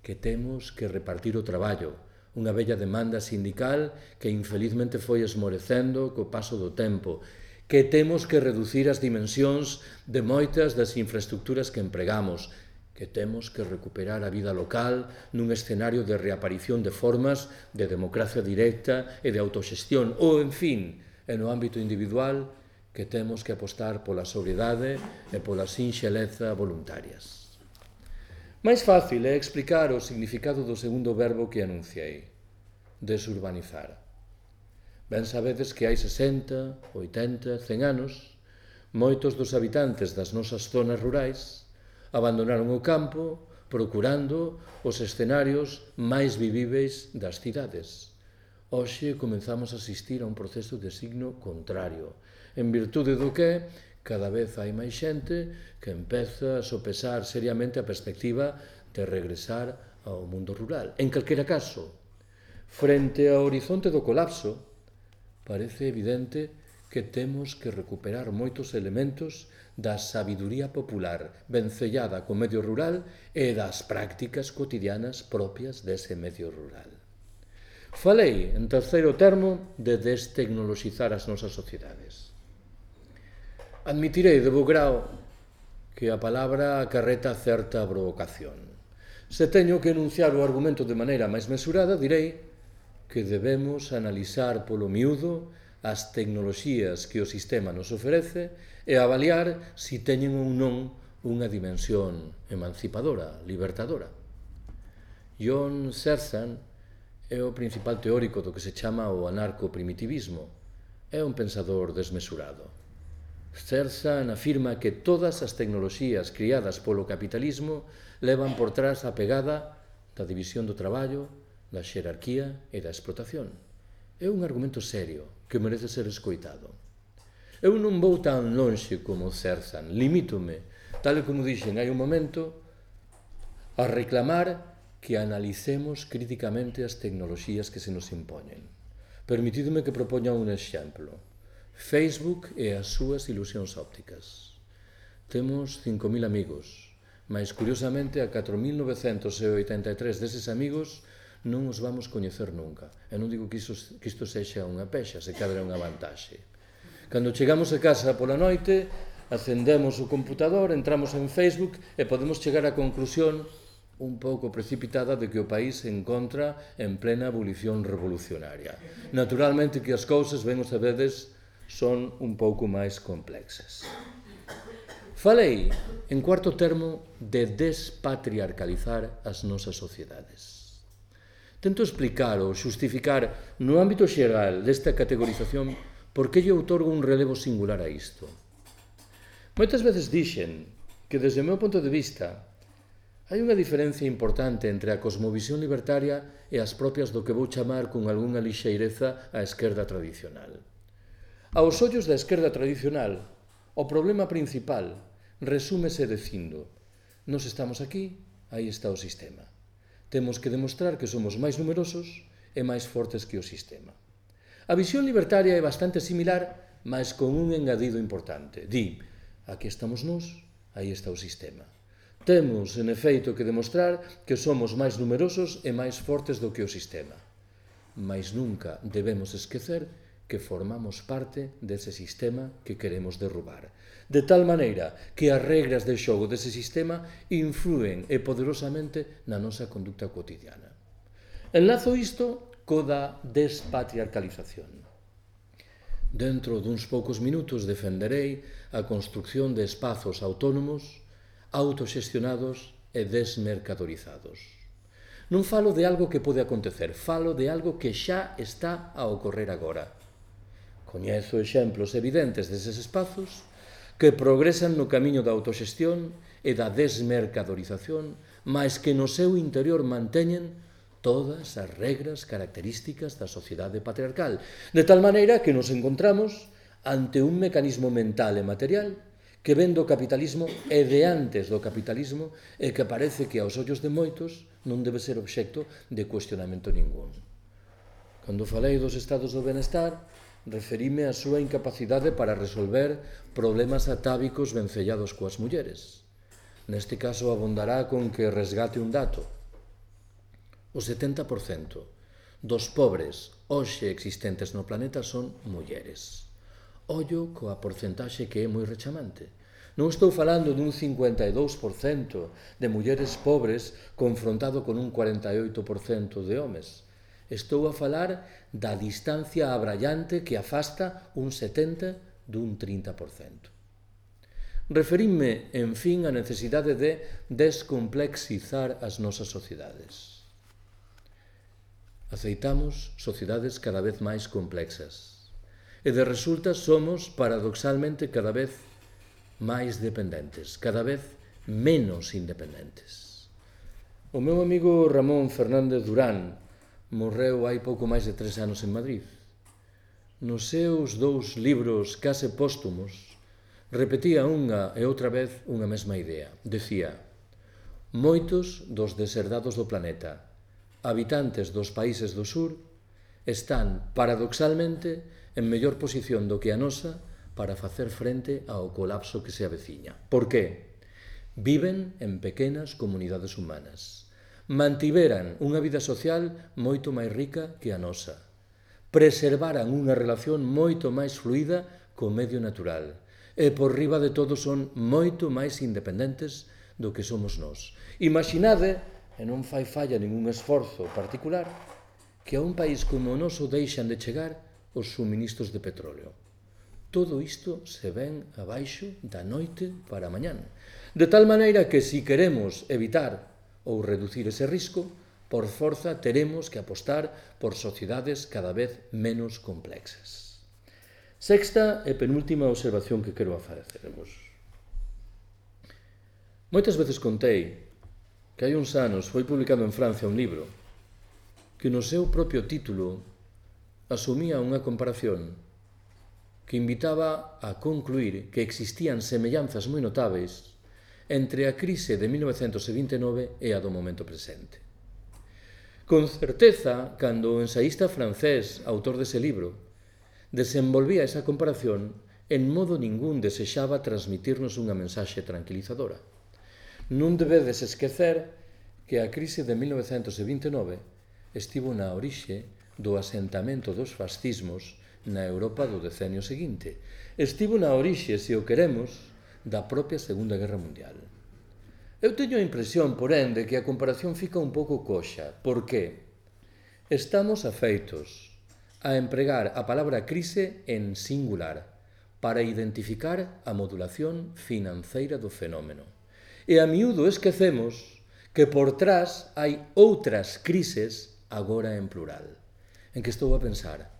D: Que temos que repartir o traballo, unha bella demanda sindical que infelizmente foi esmorecendo co paso do tempo que temos que reducir as dimensións de moitas das infraestructuras que empregamos, que temos que recuperar a vida local nun escenario de reaparición de formas de democracia directa e de autoxestión, ou, en fin, en o ámbito individual, que temos que apostar pola sobriedade e pola sinxeleza voluntarias. Mais fácil é explicar o significado do segundo verbo que anunciei, desurbanizar. Ben sabedes que hai 60, 80, 100 anos, moitos dos habitantes das nosas zonas rurais abandonaron o campo procurando os escenarios máis vivíveis das cidades. Hoxe comenzamos a asistir a un proceso de signo contrario, en virtude do que cada vez hai máis xente que empeza a sopesar seriamente a perspectiva de regresar ao mundo rural. En calquera caso, frente ao horizonte do colapso, parece evidente que temos que recuperar moitos elementos da sabiduría popular vencellada co medio rural e das prácticas cotidianas propias dese medio rural. Falei, en terceiro termo, de destecnoloxizar as nosas sociedades. Admitirei de bo grau que a palabra carreta certa provocación. Se teño que enunciar o argumento de maneira máis mesurada, direi que debemos analizar polo miúdo as tecnoloxías que o sistema nos ofrece e avaliar si teñen ou non unha dimensión emancipadora, libertadora. John Serzan é o principal teórico do que se chama o anarcoprimitivismo. É un pensador desmesurado. Serzan afirma que todas as tecnoloxías criadas polo capitalismo levan por trás a pegada da división do traballo, da xerarquía e da explotación. É un argumento serio que merece ser escoitado. Eu non vou tan lonxe como Cerzan, limítome, tal como dixen hai un momento, a reclamar que analicemos críticamente as tecnoloxías que se nos impoñen. Permitidme que propoña un exemplo. Facebook e as súas ilusións ópticas. Temos 5.000 amigos, mas curiosamente a 4.983 deses amigos non os vamos coñecer nunca. E non digo que isto, que isto sexa unha pexa, se cadra unha vantaxe. Cando chegamos a casa pola noite, acendemos o computador, entramos en Facebook e podemos chegar á conclusión un pouco precipitada de que o país se encontra en plena abolición revolucionaria. Naturalmente que as cousas, ben os sabedes, son un pouco máis complexas. Falei, en cuarto termo, de despatriarcalizar as nosas sociedades. Tento explicar ou xustificar no ámbito xeral desta categorización por que lle outorgo un relevo singular a isto. Moitas veces dixen que desde o meu punto de vista hai unha diferencia importante entre a cosmovisión libertaria e as propias do que vou chamar con algunha lixeireza a esquerda tradicional. Aos ollos da esquerda tradicional, o problema principal resúmese dicindo nos estamos aquí, aí está o sistema. Temos que demostrar que somos máis numerosos e máis fortes que o sistema. A visión libertaria é bastante similar, mas con un engadido importante. Di, aquí estamos nós, aí está o sistema. Temos, en efeito, que demostrar que somos máis numerosos e máis fortes do que o sistema. Mas nunca debemos esquecer que formamos parte dese sistema que queremos derrubar de tal maneira que as regras de xogo dese sistema influen e poderosamente na nosa conducta cotidiana. Enlazo isto co da despatriarcalización. Dentro duns poucos minutos defenderei a construcción de espazos autónomos, autoxestionados e desmercadorizados. Non falo de algo que pode acontecer, falo de algo que xa está a ocorrer agora. Coñezo exemplos evidentes deses espazos que progresan no camiño da autoxestión e da desmercadorización, mas que no seu interior manteñen todas as regras características da sociedade patriarcal, de tal maneira que nos encontramos ante un mecanismo mental e material que ven do capitalismo e de antes do capitalismo e que parece que aos ollos de moitos non debe ser obxecto de cuestionamento ningún. Cando falei dos estados do benestar, referime a súa incapacidade para resolver problemas atávicos vencellados coas mulleres. Neste caso abondará con que resgate un dato. O 70% dos pobres hoxe existentes no planeta son mulleres. Ollo coa porcentaxe que é moi rechamante. Non estou falando dun 52% de mulleres pobres confrontado con un 48% de homes Estou a falar da distancia abrallante que afasta un 70 dun 30%. Referime, en fin, a necesidade de descomplexizar as nosas sociedades. Aceitamos sociedades cada vez máis complexas e de resulta somos paradoxalmente cada vez máis dependentes, cada vez menos independentes. O meu amigo Ramón Fernández Durán, morreu hai pouco máis de tres anos en Madrid. Nos seus dous libros case póstumos, repetía unha e outra vez unha mesma idea. Decía, moitos dos deserdados do planeta, habitantes dos países do sur, están, paradoxalmente, en mellor posición do que a nosa para facer frente ao colapso que se aveciña. Por que? Viven en pequenas comunidades humanas mantiveran unha vida social moito máis rica que a nosa, preservaran unha relación moito máis fluida co medio natural, e por riba de todo son moito máis independentes do que somos nós. Imaginade, e non fai falla ningún esforzo particular, que a un país como o noso deixan de chegar os suministros de petróleo. Todo isto se ven abaixo da noite para mañán. De tal maneira que, se si queremos evitar ou reducir ese risco, por forza teremos que apostar por sociedades cada vez menos complexas. Sexta e penúltima observación que quero facervos. Moitas veces contei que hai uns anos foi publicado en Francia un libro que no seu propio título asumía unha comparación que invitaba a concluir que existían semellanzas moi notáveis entre a crise de 1929 e a do momento presente. Con certeza, cando o ensaísta francés, autor dese libro, desenvolvía esa comparación, en modo ningún desexaba transmitirnos unha mensaxe tranquilizadora. Non debedes esquecer que a crise de 1929 estivo na orixe do asentamento dos fascismos na Europa do decenio seguinte. Estivo na orixe, se o queremos, da propia Segunda Guerra Mundial. Eu teño a impresión, porén, de que a comparación fica un pouco coxa, Por que? estamos afeitos a empregar a palabra crise en singular para identificar a modulación financeira do fenómeno. E a miúdo esquecemos que por trás hai outras crises agora en plural, en que estou a pensar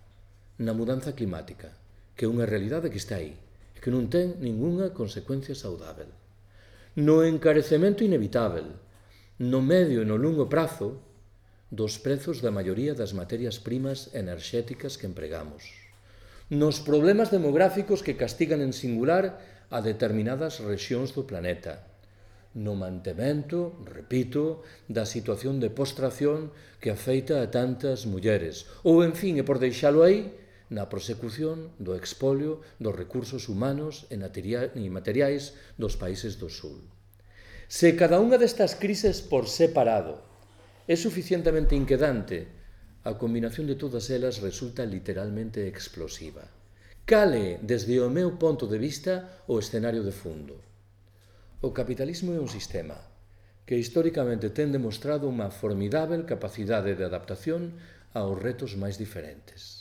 D: na mudanza climática, que é unha realidade que está aí, que non ten ningunha consecuencia saudável. No encarecemento inevitável, no medio e no longo prazo, dos prezos da maioría das materias primas enerxéticas que empregamos. Nos problemas demográficos que castigan en singular a determinadas rexións do planeta. No mantemento, repito, da situación de postración que afeita a tantas mulleres. Ou, en fin, e por deixalo aí, na prosecución do expolio dos recursos humanos e materiais dos países do Sul. Se cada unha destas crises por separado é suficientemente inquedante, a combinación de todas elas resulta literalmente explosiva. Cale, desde o meu ponto de vista, o escenario de fundo. O capitalismo é un sistema que históricamente ten demostrado unha formidável capacidade de adaptación aos retos máis diferentes.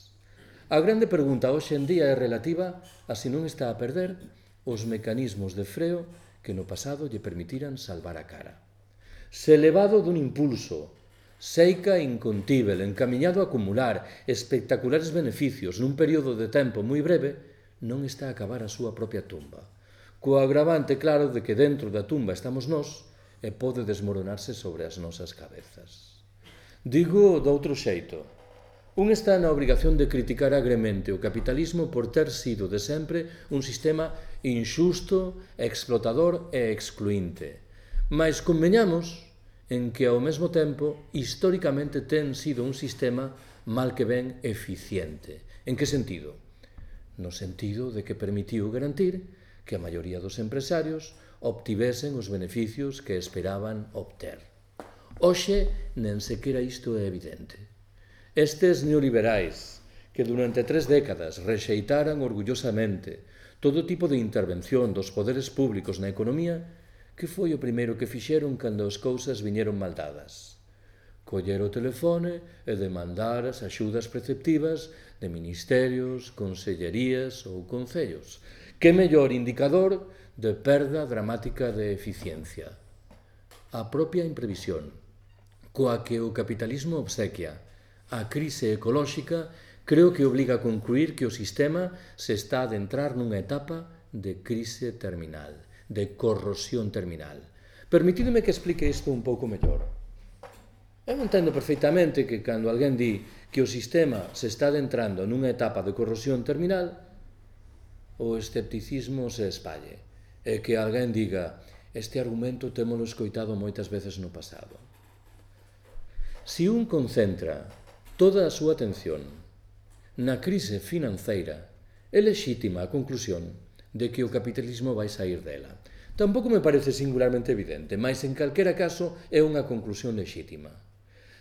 D: A grande pregunta hoxe en día é relativa a se non está a perder os mecanismos de freo que no pasado lle permitiran salvar a cara. Se elevado dun impulso, seica e incontível, encamiñado a acumular espectaculares beneficios nun período de tempo moi breve, non está a acabar a súa propia tumba. Co agravante claro de que dentro da tumba estamos nós e pode desmoronarse sobre as nosas cabezas. Digo doutro xeito, Un está na obrigación de criticar agremente o capitalismo por ter sido de sempre un sistema inxusto, explotador e excluinte. Mas conveñamos en que ao mesmo tempo históricamente ten sido un sistema mal que ben eficiente. En que sentido? No sentido de que permitiu garantir que a maioría dos empresarios obtivesen os beneficios que esperaban obter. Oxe, nen sequera isto é evidente. Estes neoliberais, que durante tres décadas rexeitaran orgullosamente todo tipo de intervención dos poderes públicos na economía, que foi o primeiro que fixeron cando as cousas viñeron mal dadas? Coller o telefone e demandar as axudas preceptivas de ministerios, consellerías ou concellos. Que mellor indicador de perda dramática de eficiencia? A propia imprevisión, coa que o capitalismo obsequia, A crise ecolóxica creo que obliga a concluir que o sistema se está a adentrar nunha etapa de crise terminal, de corrosión terminal. Permitidme que explique isto un pouco mellor. Eu entendo perfeitamente que cando alguén di que o sistema se está adentrando nunha etapa de corrosión terminal, o escepticismo se espalle. E que alguén diga, este argumento témolo escoitado moitas veces no pasado. Si un concentra toda a súa atención. Na crise financeira é lexítima a conclusión de que o capitalismo vai sair dela. Tampouco me parece singularmente evidente, mas en calquera caso é unha conclusión lexítima.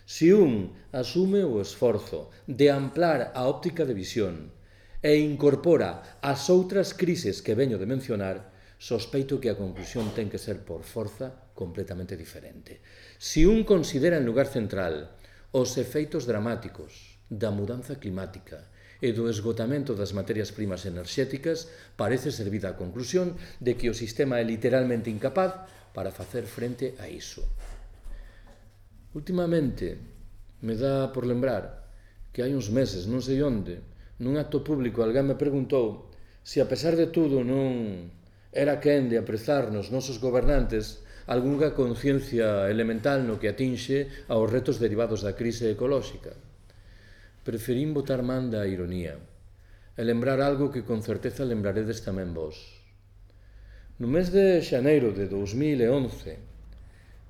D: Se un asume o esforzo de amplar a óptica de visión e incorpora as outras crises que veño de mencionar, sospeito que a conclusión ten que ser por forza completamente diferente. Se un considera en lugar central os efeitos dramáticos da mudanza climática e do esgotamento das materias primas enerxéticas parece servida a conclusión de que o sistema é literalmente incapaz para facer frente a iso. Últimamente, me dá por lembrar que hai uns meses, non sei onde, nun acto público alguén me preguntou se a pesar de tudo non era quen de aprezar nos nosos gobernantes algunha conciencia elemental no que atinxe aos retos derivados da crise ecolóxica. Preferín botar man da ironía e lembrar algo que con certeza lembraredes tamén vos. No mes de xaneiro de 2011,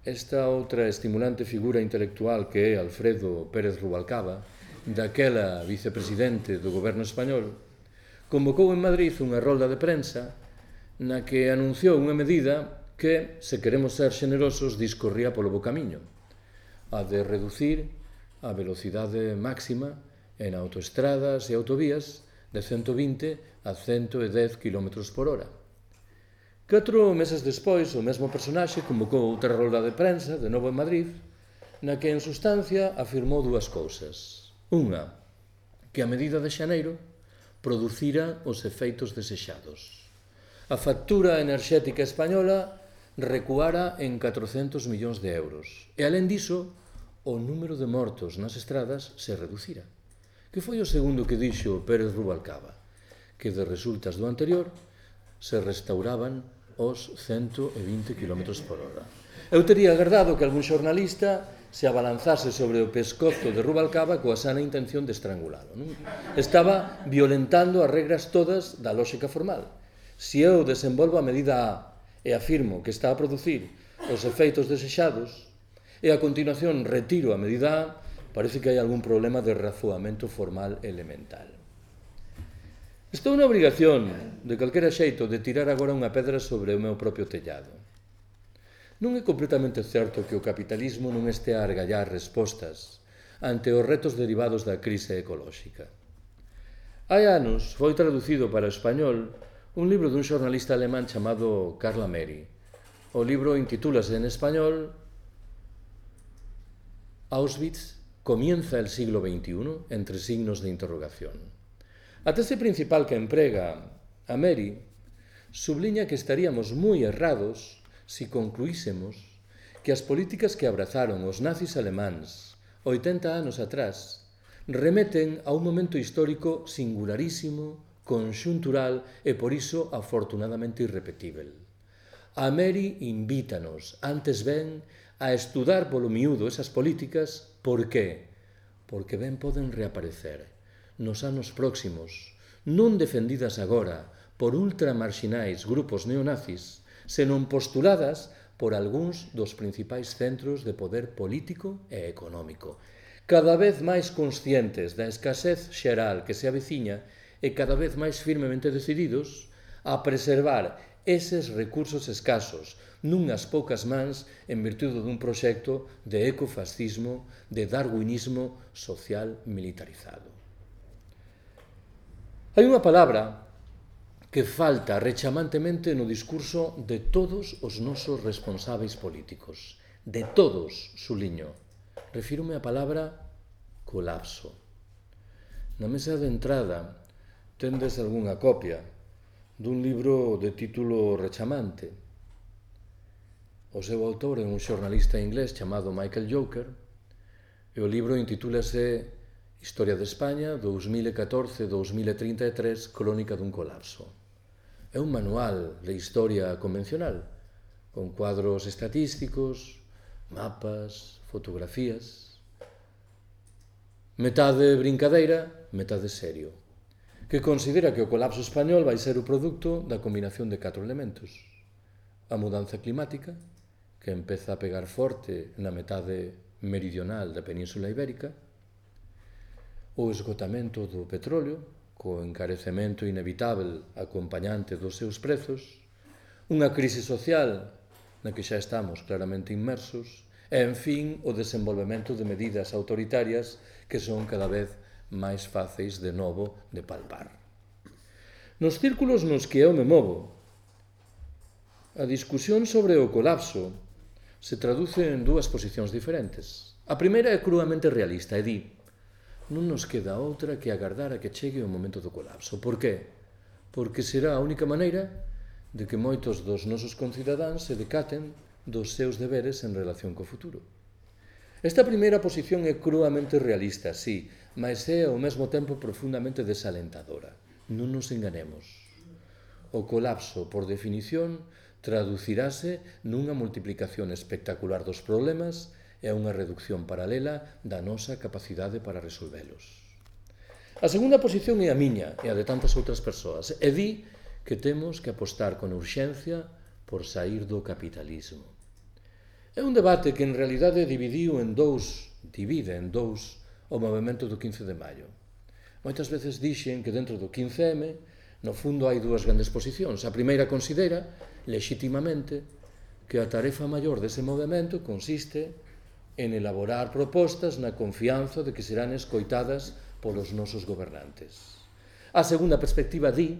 D: esta outra estimulante figura intelectual que é Alfredo Pérez Rubalcaba, daquela vicepresidente do goberno español, convocou en Madrid unha rolda de prensa na que anunciou unha medida que, se queremos ser xenerosos, discorría polo bo camiño, a de reducir a velocidade máxima en autoestradas e autovías de 120 a 110 km por hora. Catro meses despois, o mesmo personaxe convocou outra rolda de prensa, de novo en Madrid, na que en sustancia afirmou dúas cousas. Unha, que a medida de xaneiro producira os efeitos desexados. A factura enerxética española recuara en 400 millóns de euros. E alén diso, o número de mortos nas estradas se reducira. Que foi o segundo que dixo Pérez Rubalcaba, que de resultas do anterior se restauraban os 120 km por hora. Eu teria agardado que algún xornalista se abalanzase sobre o pescozo de Rubalcaba coa sana intención de estrangulalo. Non? Estaba violentando as regras todas da lógica formal. Se eu desenvolvo a medida A e afirmo que está a producir os efeitos desexados e a continuación retiro a medida A, parece que hai algún problema de razoamento formal elemental. Estou na obrigación, de calquera xeito, de tirar agora unha pedra sobre o meu propio tellado. Non é completamente certo que o capitalismo non estea a argallar respostas ante os retos derivados da crise ecolóxica. Hai anos foi traducido para o español un libro dun xornalista alemán chamado Karl Meri. O libro intitúlase en español Auschwitz comienza el siglo XXI entre signos de interrogación. A tese principal que emprega a Meri subliña que estaríamos moi errados si concluísemos que as políticas que abrazaron os nazis alemáns 80 anos atrás remeten a un momento histórico singularísimo conxuntural e por iso afortunadamente irrepetível. A Mary invítanos, antes ben, a estudar polo miúdo esas políticas, por qué? Porque ben poden reaparecer nos anos próximos, non defendidas agora por ultramarxinais grupos neonazis, senón postuladas por algúns dos principais centros de poder político e económico. Cada vez máis conscientes da escasez xeral que se aveciña e cada vez máis firmemente decididos a preservar eses recursos escasos nunhas poucas mans en virtude dun proxecto de ecofascismo, de darwinismo social militarizado. Hai unha palabra que falta rechamantemente no discurso de todos os nosos responsáveis políticos. De todos, suliño. Refírome á palabra colapso. Na mesa de entrada tendes algunha copia dun libro de título rechamante. O seu autor é un xornalista inglés chamado Michael Joker e o libro intitúlase Historia de España 2014-2033 Crónica dun colapso. É un manual de historia convencional con cuadros estatísticos, mapas, fotografías. Metade brincadeira, metade serio que considera que o colapso español vai ser o produto da combinación de catro elementos. A mudanza climática, que empeza a pegar forte na metade meridional da península ibérica, o esgotamento do petróleo, co encarecemento inevitável acompañante dos seus prezos, unha crise social na que xa estamos claramente inmersos, e, en fin, o desenvolvemento de medidas autoritarias que son cada vez máis máis fáceis de novo de palpar. Nos círculos nos que eu me movo, a discusión sobre o colapso se traduce en dúas posicións diferentes. A primeira é cruamente realista e di non nos queda outra que agardar a que chegue o momento do colapso. Por qué? Porque será a única maneira de que moitos dos nosos concidadáns se decaten dos seus deberes en relación co futuro. Esta primeira posición é cruamente realista, sí, mas é ao mesmo tempo profundamente desalentadora. Non nos enganemos. O colapso, por definición, traducirase nunha multiplicación espectacular dos problemas e unha reducción paralela da nosa capacidade para resolvelos. A segunda posición é a miña e a de tantas outras persoas. E di que temos que apostar con urxencia por sair do capitalismo. É un debate que en realidade dividiu en dous, divide en dous o movimento do 15 de maio. Moitas veces dixen que dentro do 15M, no fundo, hai dúas grandes posicións. A primeira considera, lexítimamente, que a tarefa maior dese movimento consiste en elaborar propostas na confianza de que serán escoitadas polos nosos gobernantes. A segunda perspectiva di,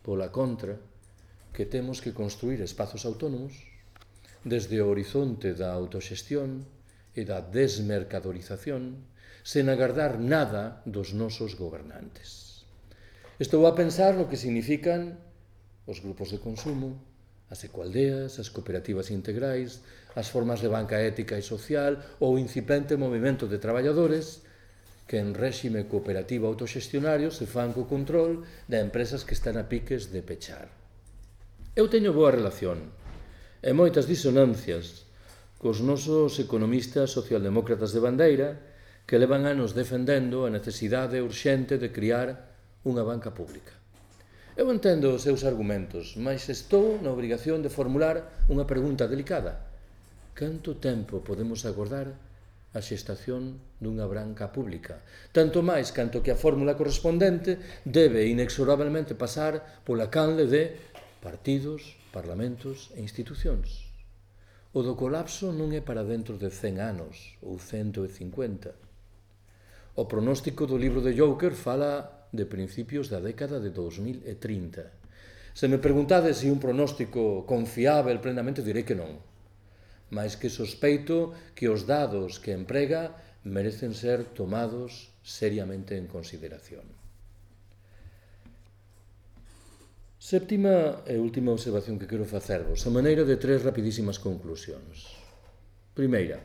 D: pola contra, que temos que construir espazos autónomos desde o horizonte da autoxestión e da desmercadorización sen agardar nada dos nosos gobernantes. Estou a pensar no que significan os grupos de consumo, as ecoaldeas, as cooperativas integrais, as formas de banca ética e social ou o incipiente movimento de traballadores que en réxime cooperativo autoxestionario se fan co control de empresas que están a piques de pechar. Eu teño boa relación e moitas disonancias cos nosos economistas socialdemócratas de bandeira que levan anos defendendo a necesidade urxente de criar unha banca pública. Eu entendo os seus argumentos, mas estou na obrigación de formular unha pregunta delicada. Canto tempo podemos agordar a xestación dunha branca pública, tanto máis canto que a fórmula correspondente debe inexorablemente pasar pola canle de partidos, parlamentos e institucións. O do colapso non é para dentro de 100 anos ou 150, O pronóstico do libro de Joker fala de principios da década de 2030. Se me preguntades se un pronóstico confiável plenamente, direi que non. Mas que sospeito que os dados que emprega merecen ser tomados seriamente en consideración. Séptima e última observación que quero facervos, a maneira de tres rapidísimas conclusións. Primeira,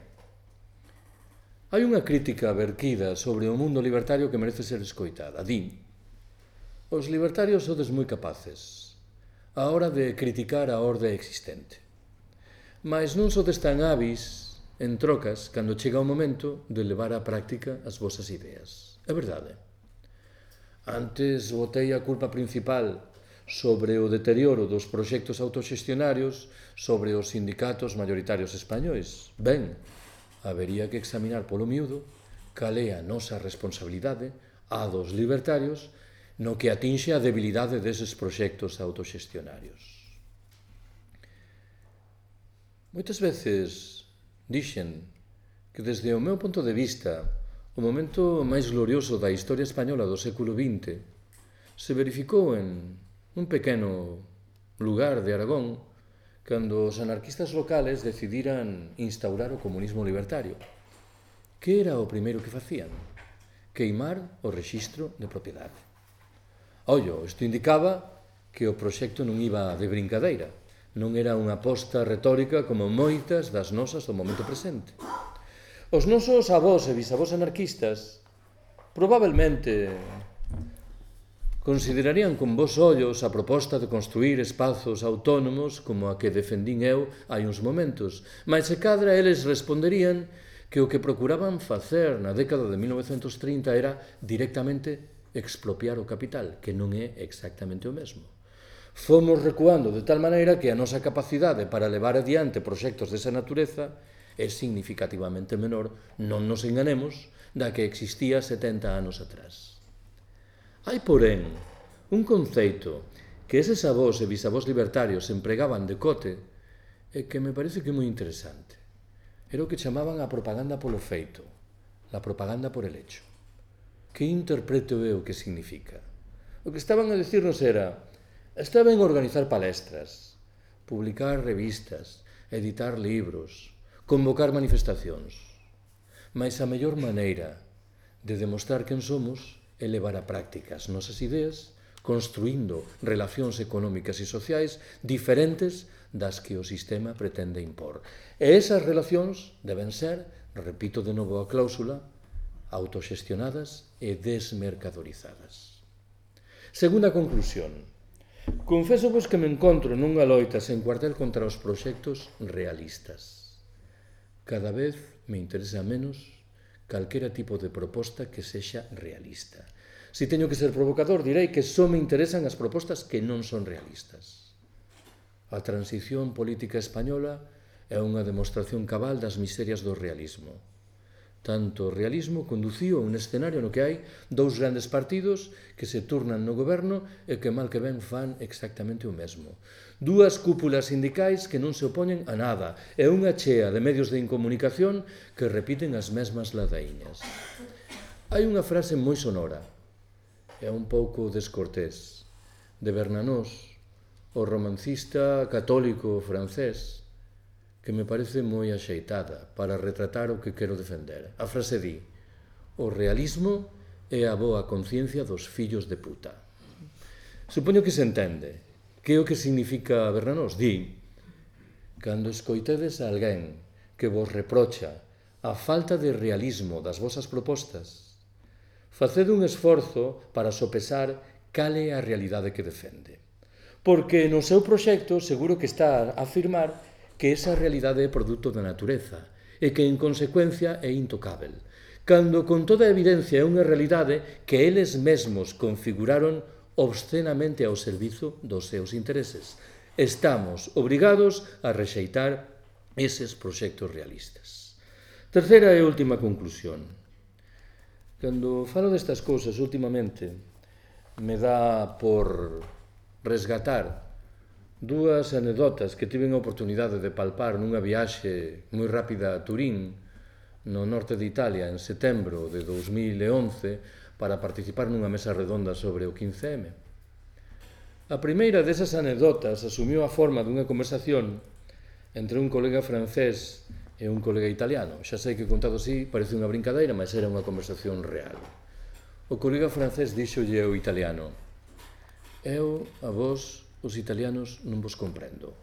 D: Hai unha crítica vertida sobre o mundo libertario que merece ser escoitada. Din, os libertarios sodes moi capaces a hora de criticar a orde existente. Mas non sodes tan avis en trocas cando chega o momento de levar á práctica as vosas ideas. É verdade. Antes botei a culpa principal sobre o deterioro dos proxectos autoxestionarios sobre os sindicatos maioritarios españois. Ben, habería que examinar polo miúdo cal é a nosa responsabilidade a dos libertarios no que atinxe a debilidade deses proxectos autoxestionarios. Moitas veces dixen que desde o meu punto de vista o momento máis glorioso da historia española do século XX se verificou en un pequeno lugar de Aragón cando os anarquistas locales decidiran instaurar o comunismo libertario. Que era o primeiro que facían? Queimar o rexistro de propiedade. Ollo, isto indicaba que o proxecto non iba de brincadeira, non era unha aposta retórica como moitas das nosas do momento presente. Os nosos avós e bisavós anarquistas probablemente Considerarían con vos ollos a proposta de construir espazos autónomos como a que defendín eu hai uns momentos, mas se cadra eles responderían que o que procuraban facer na década de 1930 era directamente expropiar o capital, que non é exactamente o mesmo. Fomos recuando de tal maneira que a nosa capacidade para levar adiante proxectos desa natureza é significativamente menor, non nos enganemos, da que existía 70 anos atrás. Hai, porén, un conceito que eses avós e bisavós libertarios empregaban de cote e que me parece que é moi interesante. Era o que chamaban a propaganda polo feito, a propaganda por el hecho. Que interpreto eu que significa? O que estaban a decirnos era está ben organizar palestras, publicar revistas, editar libros, convocar manifestacións. Mas a mellor maneira de demostrar quen somos e levar a práctica as nosas ideas construindo relacións económicas e sociais diferentes das que o sistema pretende impor. E esas relacións deben ser, repito de novo a cláusula, autoxestionadas e desmercadorizadas. Segunda conclusión. Confeso vos que me encontro nunha loita sen cuartel contra os proxectos realistas. Cada vez me interesa menos calquera tipo de proposta que sexa realista. Se si teño que ser provocador, direi que só me interesan as propostas que non son realistas. A transición política española é unha demostración cabal das miserias do realismo. Tanto o realismo conduciu a un escenario no que hai dous grandes partidos que se turnan no goberno e que mal que ben fan exactamente o mesmo. Dúas cúpulas sindicais que non se opoñen a nada e unha chea de medios de incomunicación que repiten as mesmas ladaíñas. Hai unha frase moi sonora e un pouco descortés de Bernanós, o romancista católico francés, que me parece moi axeitada para retratar o que quero defender. A frase di, o realismo é a boa conciencia dos fillos de puta. Supoño que se entende. Que o que significa Bernanos? Di, cando escoitedes a alguén que vos reprocha a falta de realismo das vosas propostas, faced un esforzo para sopesar cal é a realidade que defende. Porque no seu proxecto seguro que está a afirmar que esa realidade é produto da natureza e que, en consecuencia, é intocável, cando con toda a evidencia é unha realidade que eles mesmos configuraron obscenamente ao servizo dos seus intereses. Estamos obrigados a rexeitar eses proxectos realistas. Terceira e última conclusión. Cando falo destas cousas últimamente, me dá por resgatar Dúas anedotas que tiven a oportunidade de palpar nunha viaxe moi rápida a Turín, no norte de Italia, en setembro de 2011, para participar nunha mesa redonda sobre o 15M. A primeira desas anedotas asumiu a forma dunha conversación entre un colega francés e un colega italiano. Xa sei que contado así parece unha brincadeira, mas era unha conversación real. O colega francés díxolle ao italiano Eu a vos os italianos non vos comprendo.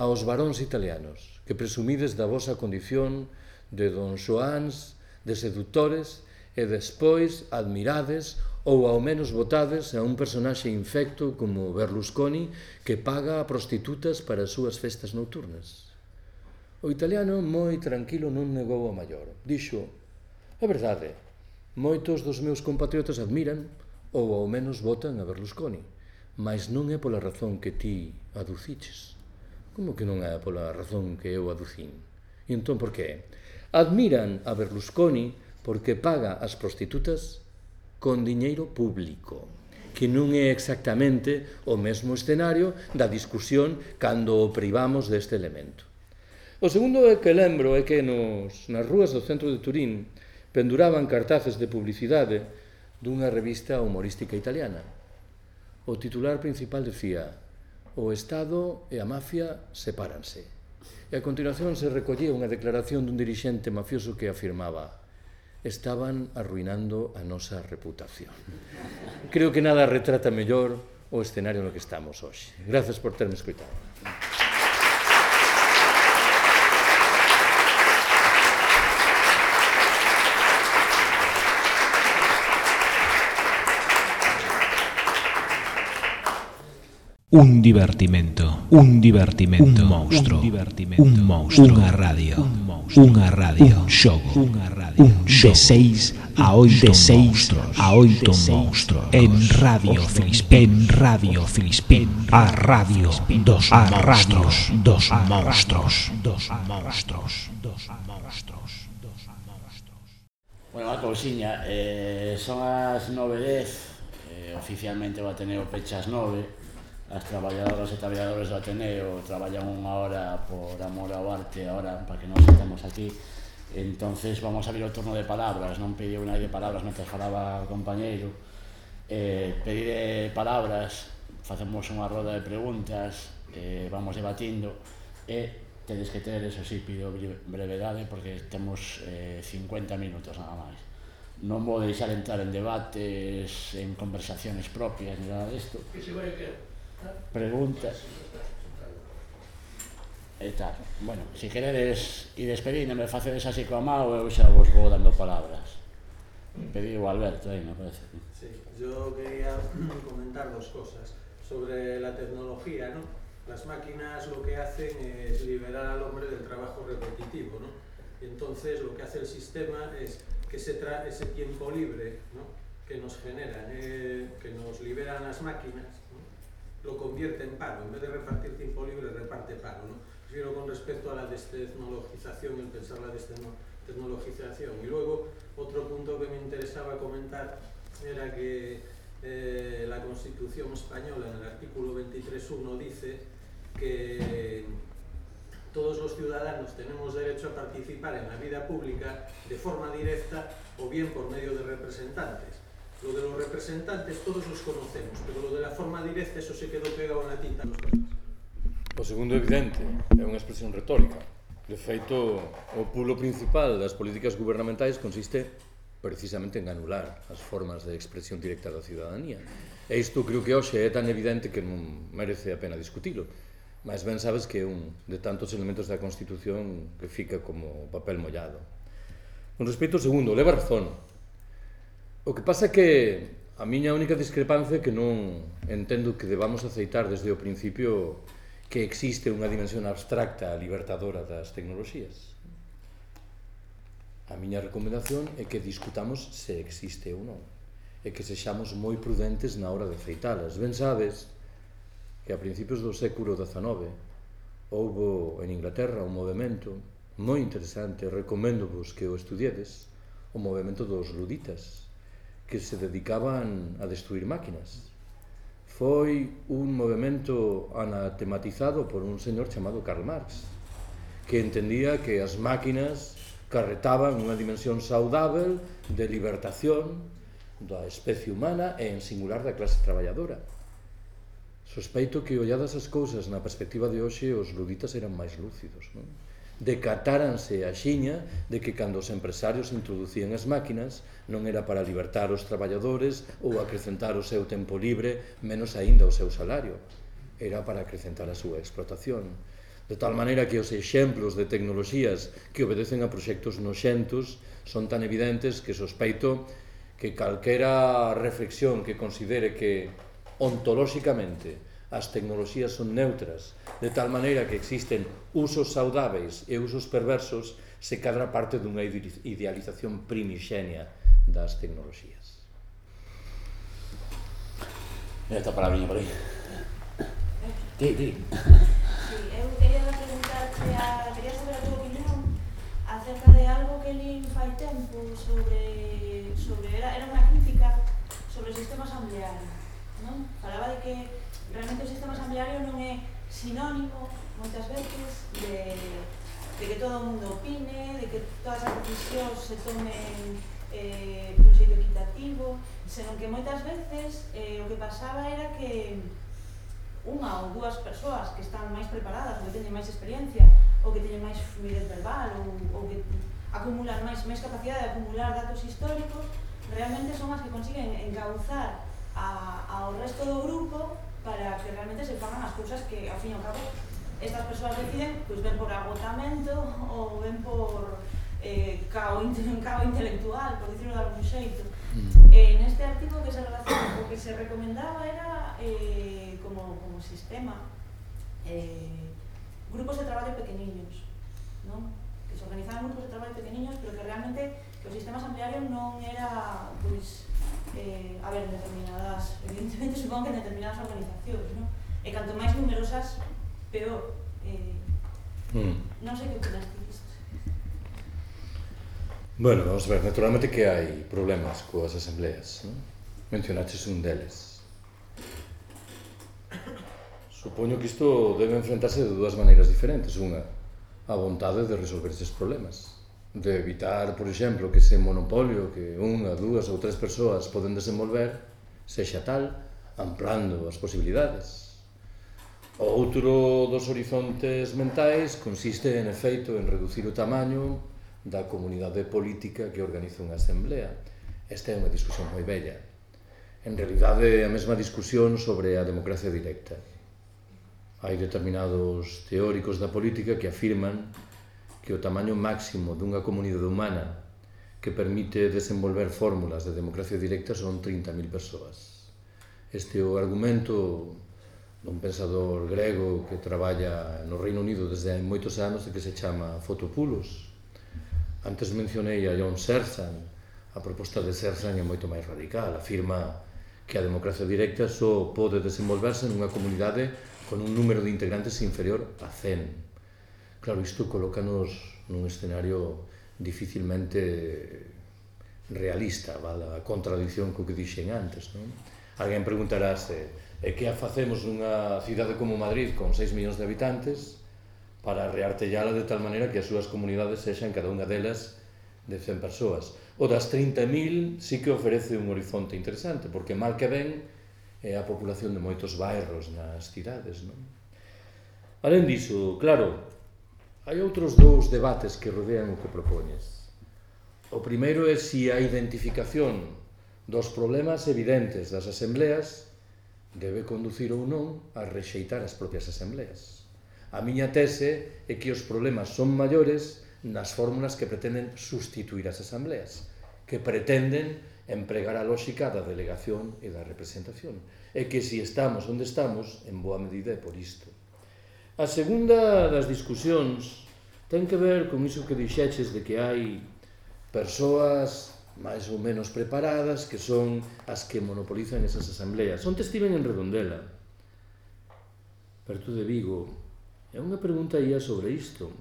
D: Aos varóns italianos, que presumides da vosa condición de don Xoáns, de seductores, e despois admirades ou ao menos votades a un personaxe infecto como Berlusconi que paga a prostitutas para as súas festas nocturnas. O italiano moi tranquilo non negou o maior. Dixo, é verdade, moitos dos meus compatriotas admiran ou ao menos votan a Berlusconi mas non é pola razón que ti aduciches. Como que non é pola razón que eu aducín? E entón por que? Admiran a Berlusconi porque paga as prostitutas con diñeiro público que non é exactamente o mesmo escenario da discusión cando o privamos deste elemento. O segundo é que lembro é que nos, nas rúas do centro de Turín penduraban cartaces de publicidade dunha revista humorística italiana, o titular principal decía o Estado e a mafia sepáranse. E a continuación se recollía unha declaración dun dirixente mafioso que afirmaba estaban arruinando a nosa reputación. Creo que nada retrata mellor o escenario no que estamos hoxe. Grazas por terme escoitado.
A: Un divertimento, un divertimento, un monstro, un, divertimento, un monstro, unha radio, un unha radio, un xogo, unha radio, un de 6 a 8 de 6 a 8 monstros, en Radio Filispín, en Radio Filispín, a radio. Dos a radios dos monstros, dos monstros, dos monstros, dos monstros.
C: Bueno, a cousiña, eh, son as 9:10, eh, oficialmente va a tener o pechas 9 as traballadoras e traballadores do Ateneo traballan unha hora por amor ao arte ahora para que nos estemos aquí. Entonces vamos a abrir o turno de palabras. Non pediu nadie palabras mentre falaba o compañeiro eh, pedir palabras facemos unha roda de preguntas eh, vamos debatindo e tedes que ter, eso sí, pido brevedade porque temos eh, 50 minutos nada máis non vou deixar entrar en debates, en conversacións propias, ni nada disto. Que se vai a quedar. Preguntas e tal. Bueno, si queredes ir despedindo, me facedes así coa mao, eu xa vos vou dando palabras. Pediu Alberto aí, me parece.
E: Sí, yo quería comentar dos cosas sobre la tecnología, ¿no? Las máquinas lo que hacen es liberar al hombre del trabajo repetitivo, ¿no? Y entonces lo que hace el sistema es que ese, tra ese tiempo libre ¿no? que nos generan, eh, que nos liberan las máquinas, lo convierte en paro. En vez de repartir tiempo libre, reparte paro. ¿no? Prefiero con respecto a la destecnologización, el pensar la destecnologización. Y luego, otro punto que me interesaba comentar era que eh, la Constitución española, en el artículo 23.1, dice que todos los ciudadanos tenemos derecho a participar en la vida pública de forma directa o bien por medio de representantes. Lo de los representantes todos los conocemos, pero lo de la forma directa eso se quedou pegado na tinta.
D: O segundo evidente, é unha expresión retórica. De feito, o pulo principal das políticas gubernamentais consiste precisamente en anular as formas de expresión directa da ciudadanía. E isto creo que hoxe é tan evidente que non merece a pena discutilo. Mas ben sabes que é un de tantos elementos da Constitución que fica como papel mollado. Con respecto ao segundo, leva razón O que pasa é que a miña única discrepancia é que non entendo que debamos aceitar desde o principio que existe unha dimensión abstracta libertadora das tecnoloxías. A miña recomendación é que discutamos se existe ou non e que sexamos moi prudentes na hora de aceitalas. Ben sabes que a principios do século XIX houbo en Inglaterra un movimento moi interesante, recomendo vos que o estudiedes, o movimento dos luditas, que se dedicaban a destruir máquinas. Foi un movimento anatematizado por un señor chamado Karl Marx, que entendía que as máquinas carretaban unha dimensión saudável de libertación da especie humana e en singular da clase traballadora. Sospeito que olladas as cousas na perspectiva de hoxe os luditas eran máis lúcidos, non? decatáranse a xiña de que cando os empresarios introducían as máquinas non era para libertar os traballadores ou acrecentar o seu tempo libre, menos aínda o seu salario. Era para acrecentar a súa explotación. De tal maneira que os exemplos de tecnoloxías que obedecen a proxectos noxentos son tan evidentes que sospeito que calquera reflexión que considere que ontolóxicamente as tecnoloxías son neutras, de tal maneira que existen usos saudáveis e usos perversos se cadra parte dunha idealización primixenia das tecnoloxías.
C: Mira esta palabrinha por aí. Ti, ti.
F: Sí, eu quería preguntarte a... Quería saber a tua opinión acerca de algo que li fai tempo sobre... sobre era, era unha crítica sobre o sistema asambleario. Non? Falaba de que realmente o sistema asambleario non é sinónimo moitas veces de, de que todo o mundo opine, de que todas as decisións se tomen eh, dun xeito equitativo, senón que moitas veces eh, o que pasaba era que unha ou dúas persoas que están máis preparadas, ou que teñen máis experiencia, ou que teñen máis fluidez verbal, ou, ou que acumulan máis, máis capacidade de acumular datos históricos, realmente son as que consiguen encauzar a, ao resto do grupo para que realmente se fagan as cousas que, ao fin e ao cabo, estas persoas deciden, pois ven por agotamento ou ven por eh, cao, cao intelectual, por dicirlo de algún xeito. Mm. Eh, neste artigo que se relaciona, o que se recomendaba era eh, como, como sistema eh, grupos de traballo pequeniños, non? que se organizaban grupos de traballo pequeniños, pero que realmente que o sistema sanitario non era pois, eh, a ver, en determinadas, evidentemente supongo que en determinadas organizacións, ¿no? E canto máis numerosas, peor. Eh, mm. Non sei que opinas ti.
D: Bueno, vamos a ver, naturalmente que hai problemas coas asambleas, ¿no? Mencionaches un deles. Supoño que isto debe enfrentarse de dúas maneiras diferentes. Unha, a vontade de resolver estes problemas de evitar, por exemplo, que ese monopolio que unha, dúas ou tres persoas poden desenvolver sexa tal, amplando as posibilidades. Outro dos horizontes mentais consiste en efeito en reducir o tamaño da comunidade política que organiza unha asamblea. Esta é unha discusión moi bella. En realidade, a mesma discusión sobre a democracia directa. Hai determinados teóricos da política que afirman que o tamaño máximo dunha comunidade humana que permite desenvolver fórmulas de democracia directa son 30.000 persoas. Este é o argumento dun pensador grego que traballa no Reino Unido desde hai moitos anos e que se chama Fotopulos. Antes mencionei a John Serzan, a proposta de Serzan é moito máis radical, afirma que a democracia directa só pode desenvolverse nunha comunidade con un número de integrantes inferior a 100 Claro, isto colócanos nun escenario dificilmente realista, vale? a contradición co que dixen antes. Non? Alguén preguntará se que a facemos nunha cidade como Madrid con 6 millóns de habitantes para reartellala de tal maneira que as súas comunidades sexan cada unha delas de 100 persoas. O das 30.000 sí que ofrece un horizonte interesante, porque mal que ben é a populación de moitos bairros nas cidades. Non? Alén diso, claro, Hai outros dous debates que rodean o que propoñes. O primeiro é se si a identificación dos problemas evidentes das asembleas debe conducir ou non a rexeitar as propias asembleas. A miña tese é que os problemas son maiores nas fórmulas que pretenden sustituir as asambleas, que pretenden empregar a lógica da delegación e da representación. É que se si estamos onde estamos, en boa medida é por isto A segunda das discusións ten que ver con iso que dixeches de que hai persoas máis ou menos preparadas que son as que monopolizan esas asambleas. Onte estiven en Redondela, perto de Vigo, e unha pregunta ia sobre isto.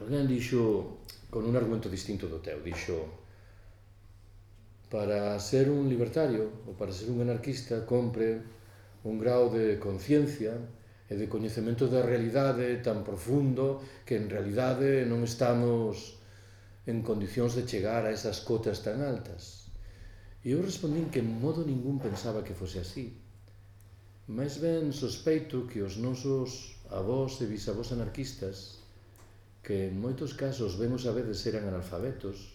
D: Alguén dixo, con un argumento distinto do teu, dixo para ser un libertario ou para ser un anarquista compre un grau de conciencia e de coñecemento da realidade tan profundo que en realidade non estamos en condicións de chegar a esas cotas tan altas. E eu respondín que en modo ningún pensaba que fose así. Mais ben sospeito que os nosos avós e bisavós anarquistas, que en moitos casos vemos a veces eran analfabetos,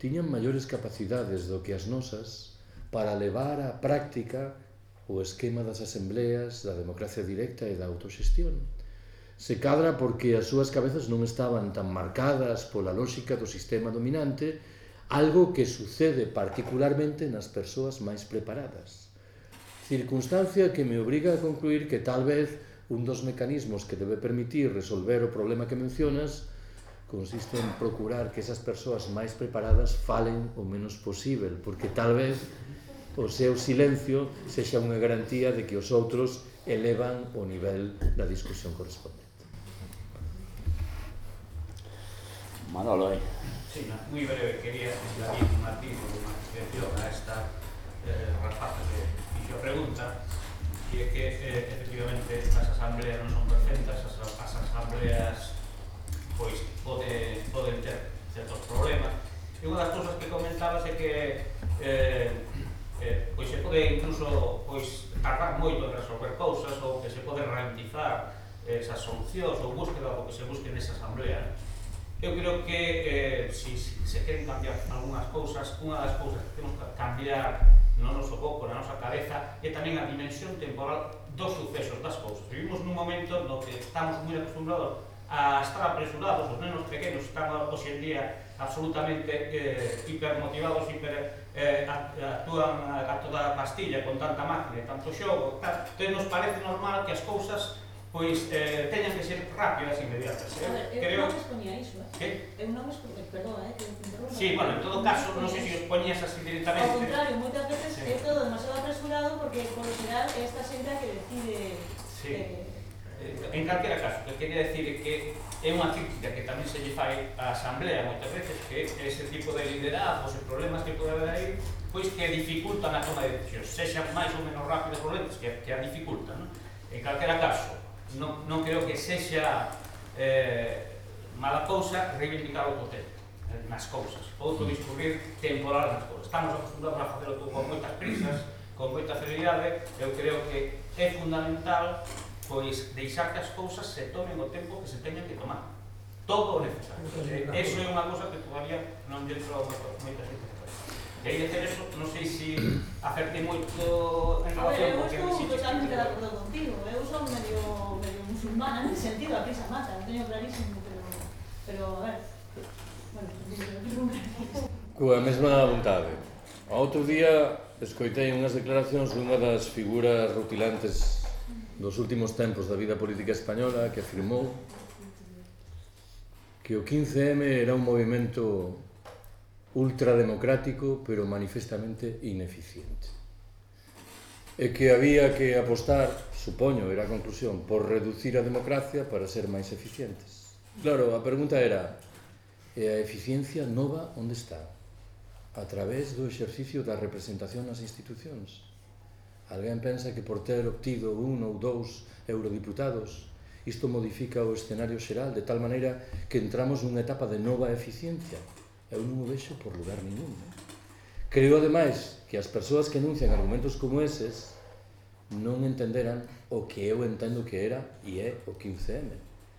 D: tiñan maiores capacidades do que as nosas para levar á práctica o esquema das asembleas, da democracia directa e da autoxestión. Se cadra porque as súas cabezas non estaban tan marcadas pola lógica do sistema dominante, algo que sucede particularmente nas persoas máis preparadas. Circunstancia que me obriga a concluir que tal vez un dos mecanismos que debe permitir resolver o problema que mencionas consiste en procurar que esas persoas máis preparadas falen o menos posible, porque tal vez o seu silencio sexa unha garantía de que os outros elevan o nivel da discusión correspondente.
C: Manolo, eh?
G: Sí, moi breve, quería David Martín unha expresión a esta eh, rapaza que fixo pregunta e é que eh, efectivamente as asambleas non son perfectas, as, as asambleas pois pode, poden ter certos problemas e unha das cousas que comentabas é que eh, eh, pois se pode incluso pois, tardar moito en resolver cousas ou que se pode ralentizar eh, esas solucións ou búsqueda do que se busque nesa asamblea. Eu creo que eh, si, si se queren cambiar algunhas cousas, unha das cousas que temos que cambiar no noso coco, na nosa cabeza, é tamén a dimensión temporal dos sucesos das cousas. Vivimos nun momento no que estamos moi acostumbrados a estar apresurados, os nenos pequenos están hoxe en día absolutamente eh, hipermotivados, hiper eh, actúan a toda a pastilla con tanta máquina e tanto xogo, tal, entón nos parece normal que as cousas pois eh, teñan que ser rápidas e inmediatas.
F: Eh? Ver, eu
G: Creo...
F: non exponía iso, eh?
G: Que?
F: Eu non exponía, perdón, eh?
G: Sí, bueno, en todo caso, non sei se os poñías así directamente.
F: Ao contrario, moitas veces
G: sí.
F: é todo demasiado apresurado porque, por xeral, é esta xente que decide...
G: Sí.
F: Eh...
G: eh en calquera caso, que quería decir que é unha crítica que tamén se lle fai á Asamblea moitas veces que ese tipo de liderazgos e problemas que pode haber aí pois que dificultan a toma de decisións sexan máis ou menos rápido ou lentas que, que a dificultan non? en calquera caso non, non creo que sexa eh, mala cousa reivindicar o potente nas cousas outro mm. discurrir temporal nas cousas estamos acostumbrados a facelo con moitas prisas con moita celeridade eu creo que é fundamental pois deixar que as cousas se tomen o tempo que se teñan que tomar. Todo o necesario. Eh, eso é unha cousa que todavía non lle entro a moita xente. E aí de ter eso, non sei se si acerte moito en relación con que
F: me
G: sitio.
F: Eu estou totalmente de acordo contigo. Eu son medio, medio musulmana, en sentido, a prisa mata, non teño clarísimo, pero, pero a ver,
D: Coa mesma vontade. O Outro día escoitei unhas declaracións dunha das figuras rutilantes dos últimos tempos da vida política española que afirmou que o 15M era un movimento ultrademocrático pero manifestamente ineficiente e que había que apostar, supoño, era a conclusión, por reducir a democracia para ser máis eficientes. Claro, a pregunta era, e a eficiencia nova onde está? A través do exercicio da representación nas institucións Alguén pensa que por ter obtido un ou dous eurodiputados isto modifica o escenario xeral de tal maneira que entramos nunha etapa de nova eficiencia. Eu non o vexo por lugar ningún. Eh? Creo, ademais, que as persoas que anuncian argumentos como eses non entenderan o que eu entendo que era e é o 15M,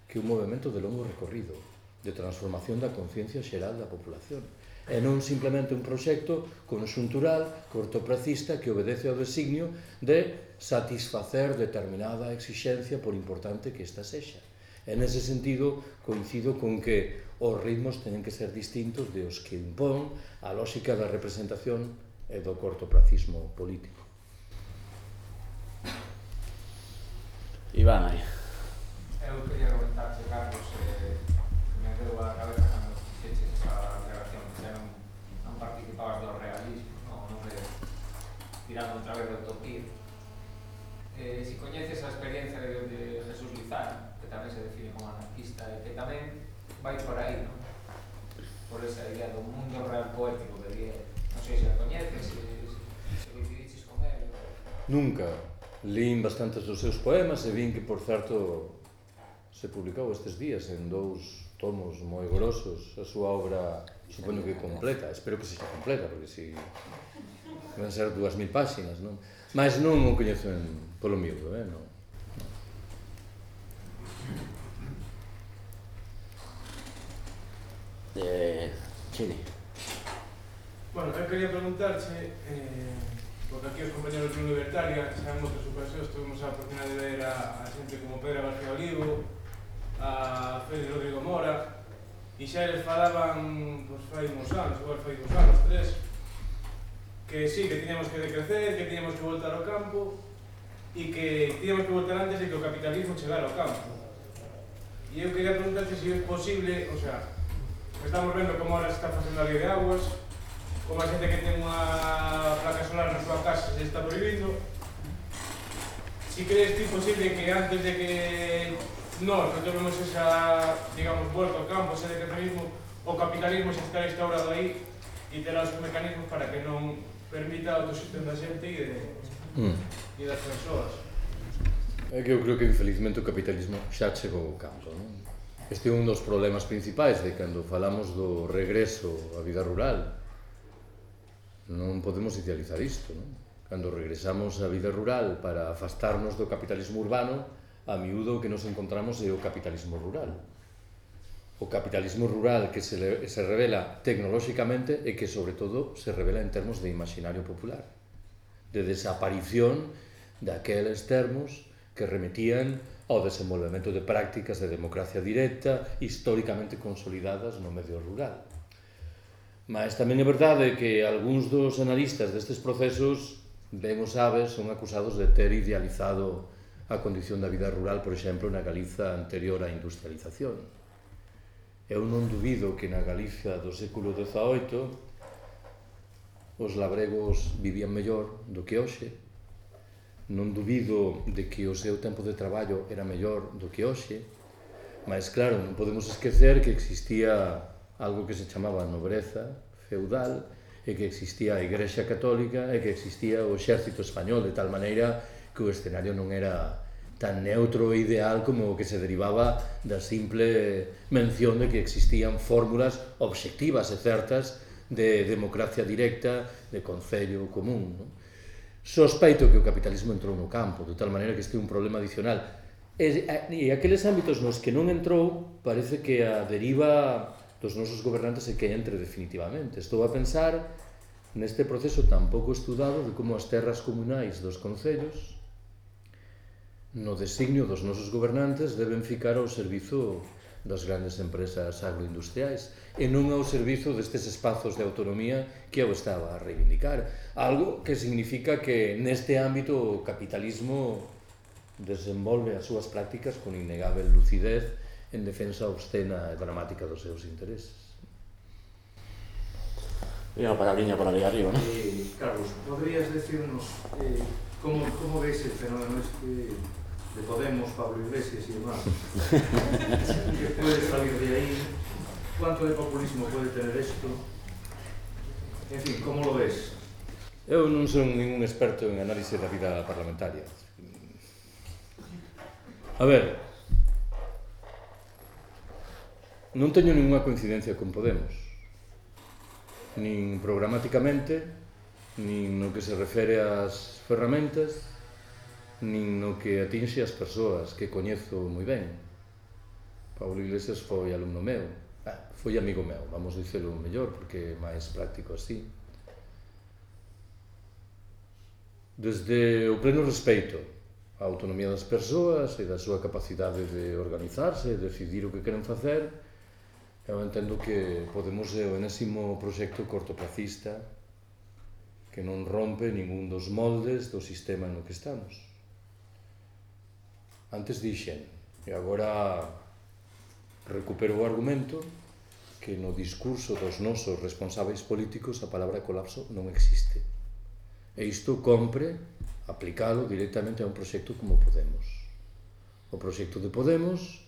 D: que é un movimento de longo recorrido, de transformación da conciencia xeral da población e non simplemente un proxecto conxuntural, cortopracista que obedece ao designio de satisfacer determinada exixencia por importante que esta sexa. En ese sentido, coincido con que os ritmos teñen que ser distintos de os que impón a lógica da representación e do cortopracismo político.
C: Iván, aí.
H: Eu quería comentarche, Carlos, tirando outra vez da utopía. Eh, se si coñeces a experiencia de, de Jesús Lizán, que tamén se define como anarquista e que tamén vai por aí, non? Por esa idea do mundo real poético que di Non sei se a coñeces, se, se coincidiches con él.
D: Nunca. Lín bastantes dos seus poemas e vin que, por certo, se publicou estes días en dous tomos moi grosos a súa obra supoño que completa espero que sexa completa porque si van ser dúas mil páxinas, non? Mas non o coñecen polo miúdo, eh, non?
C: Eh, Chile.
I: Bueno, eu quería preguntarche, eh,
J: porque aquí os compañeros de Libertaria, xa en outras ocasións tuvimos a oportunidade de ver a, a xente como Pedro García Olivo, a Félix Rodrigo Mora, e xa eles falaban, pois, pues, fai uns anos, igual fai uns anos, tres, que sí, que tiñamos que decrecer, que tiñamos que voltar ao campo e que tiñamos que voltar antes de que o capitalismo chegara ao campo. E eu queria preguntarte se é posible, o sea, estamos vendo como ahora se está facendo a lei de aguas, como a xente que ten unha placa solar na súa casa se está prohibindo, si crees ti posible que antes de que nós retomemos esa, digamos, volta ao campo, ese decretorismo, o capitalismo xa está instaurado aí e terá os mecanismos para que non permita a autoxestión da xente e, de, mm. e das persoas.
D: É eh, que eu creo que infelizmente o capitalismo xa chegou ao campo, non? Este é un dos problemas principais de cando falamos do regreso á vida rural. Non podemos idealizar isto, non? Cando regresamos á vida rural para afastarnos do capitalismo urbano, a miúdo o que nos encontramos é o capitalismo rural o capitalismo rural que se, se revela tecnolóxicamente e que, sobre todo, se revela en termos de imaginario popular, de desaparición daqueles termos que remetían ao desenvolvemento de prácticas de democracia directa históricamente consolidadas no medio rural. Mas tamén é verdade que algúns dos analistas destes procesos ben o sabe, son acusados de ter idealizado a condición da vida rural, por exemplo, na Galiza anterior á industrialización Eu non dubido que na Galiza do século XVIII os labregos vivían mellor do que hoxe, non dubido de que o seu tempo de traballo era mellor do que hoxe, mas claro, non podemos esquecer que existía algo que se chamaba nobreza feudal e que existía a Igrexa Católica e que existía o exército español, de tal maneira que o escenario non era tan neutro e ideal como o que se derivaba da simple mención de que existían fórmulas obxectivas e certas de democracia directa, de concello común. Non? Sospeito que o capitalismo entrou no campo, de tal maneira que este é un problema adicional. E, e aqueles ámbitos nos que non entrou, parece que a deriva dos nosos gobernantes é que entre definitivamente. Estou a pensar neste proceso tan pouco estudado de como as terras comunais dos concellos no designio dos nosos gobernantes deben ficar ao servizo das grandes empresas agroindustriais e non ao servizo destes espazos de autonomía que eu estaba a reivindicar. Algo que significa que neste ámbito o capitalismo desenvolve as súas prácticas con innegável lucidez en defensa obscena e dramática dos seus intereses.
C: E a palabriña por ali arriba, non?
K: Eh, Carlos, poderías decirnos eh, como, como veis el fenómeno este de Podemos, Pablo Iglesias y demás, que puede salir de ahí, cuánto de populismo puede tener esto, en fin, como lo ves?
D: Eu non son ningún experto en análise da vida parlamentaria. A ver, non teño ninguna coincidencia con Podemos, nin programáticamente, nin no que se refere ás ferramentas, nin no que atinxe as persoas que coñezo moi ben. Pablo Iglesias foi alumno meu, ah, foi amigo meu, vamos dicelo mellor, porque é máis práctico así. Desde o pleno respeito á autonomía das persoas e da súa capacidade de organizarse, e decidir o que queren facer, eu entendo que Podemos é o enésimo proxecto cortoplacista que non rompe ningún dos moldes do sistema no que estamos antes dixen e agora recupero o argumento que no discurso dos nosos responsáveis políticos a palabra colapso non existe e isto compre aplicado directamente a un proxecto como Podemos o proxecto de Podemos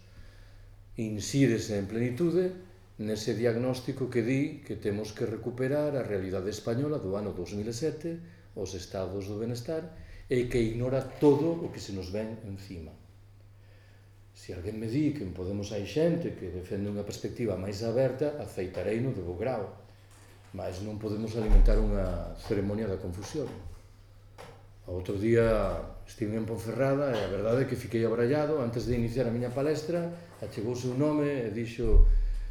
D: insírese en plenitude nese diagnóstico que di que temos que recuperar a realidade española do ano 2007, os estados do benestar, e que ignora todo o que se nos ven encima. Se alguén me di que en Podemos hai xente que defende unha perspectiva máis aberta, aceitarei no de bo grau. Mas non podemos alimentar unha ceremonia da confusión. O Outro día estive en Ponferrada e a verdade é que fiquei abrallado antes de iniciar a miña palestra, achegouse un nome e dixo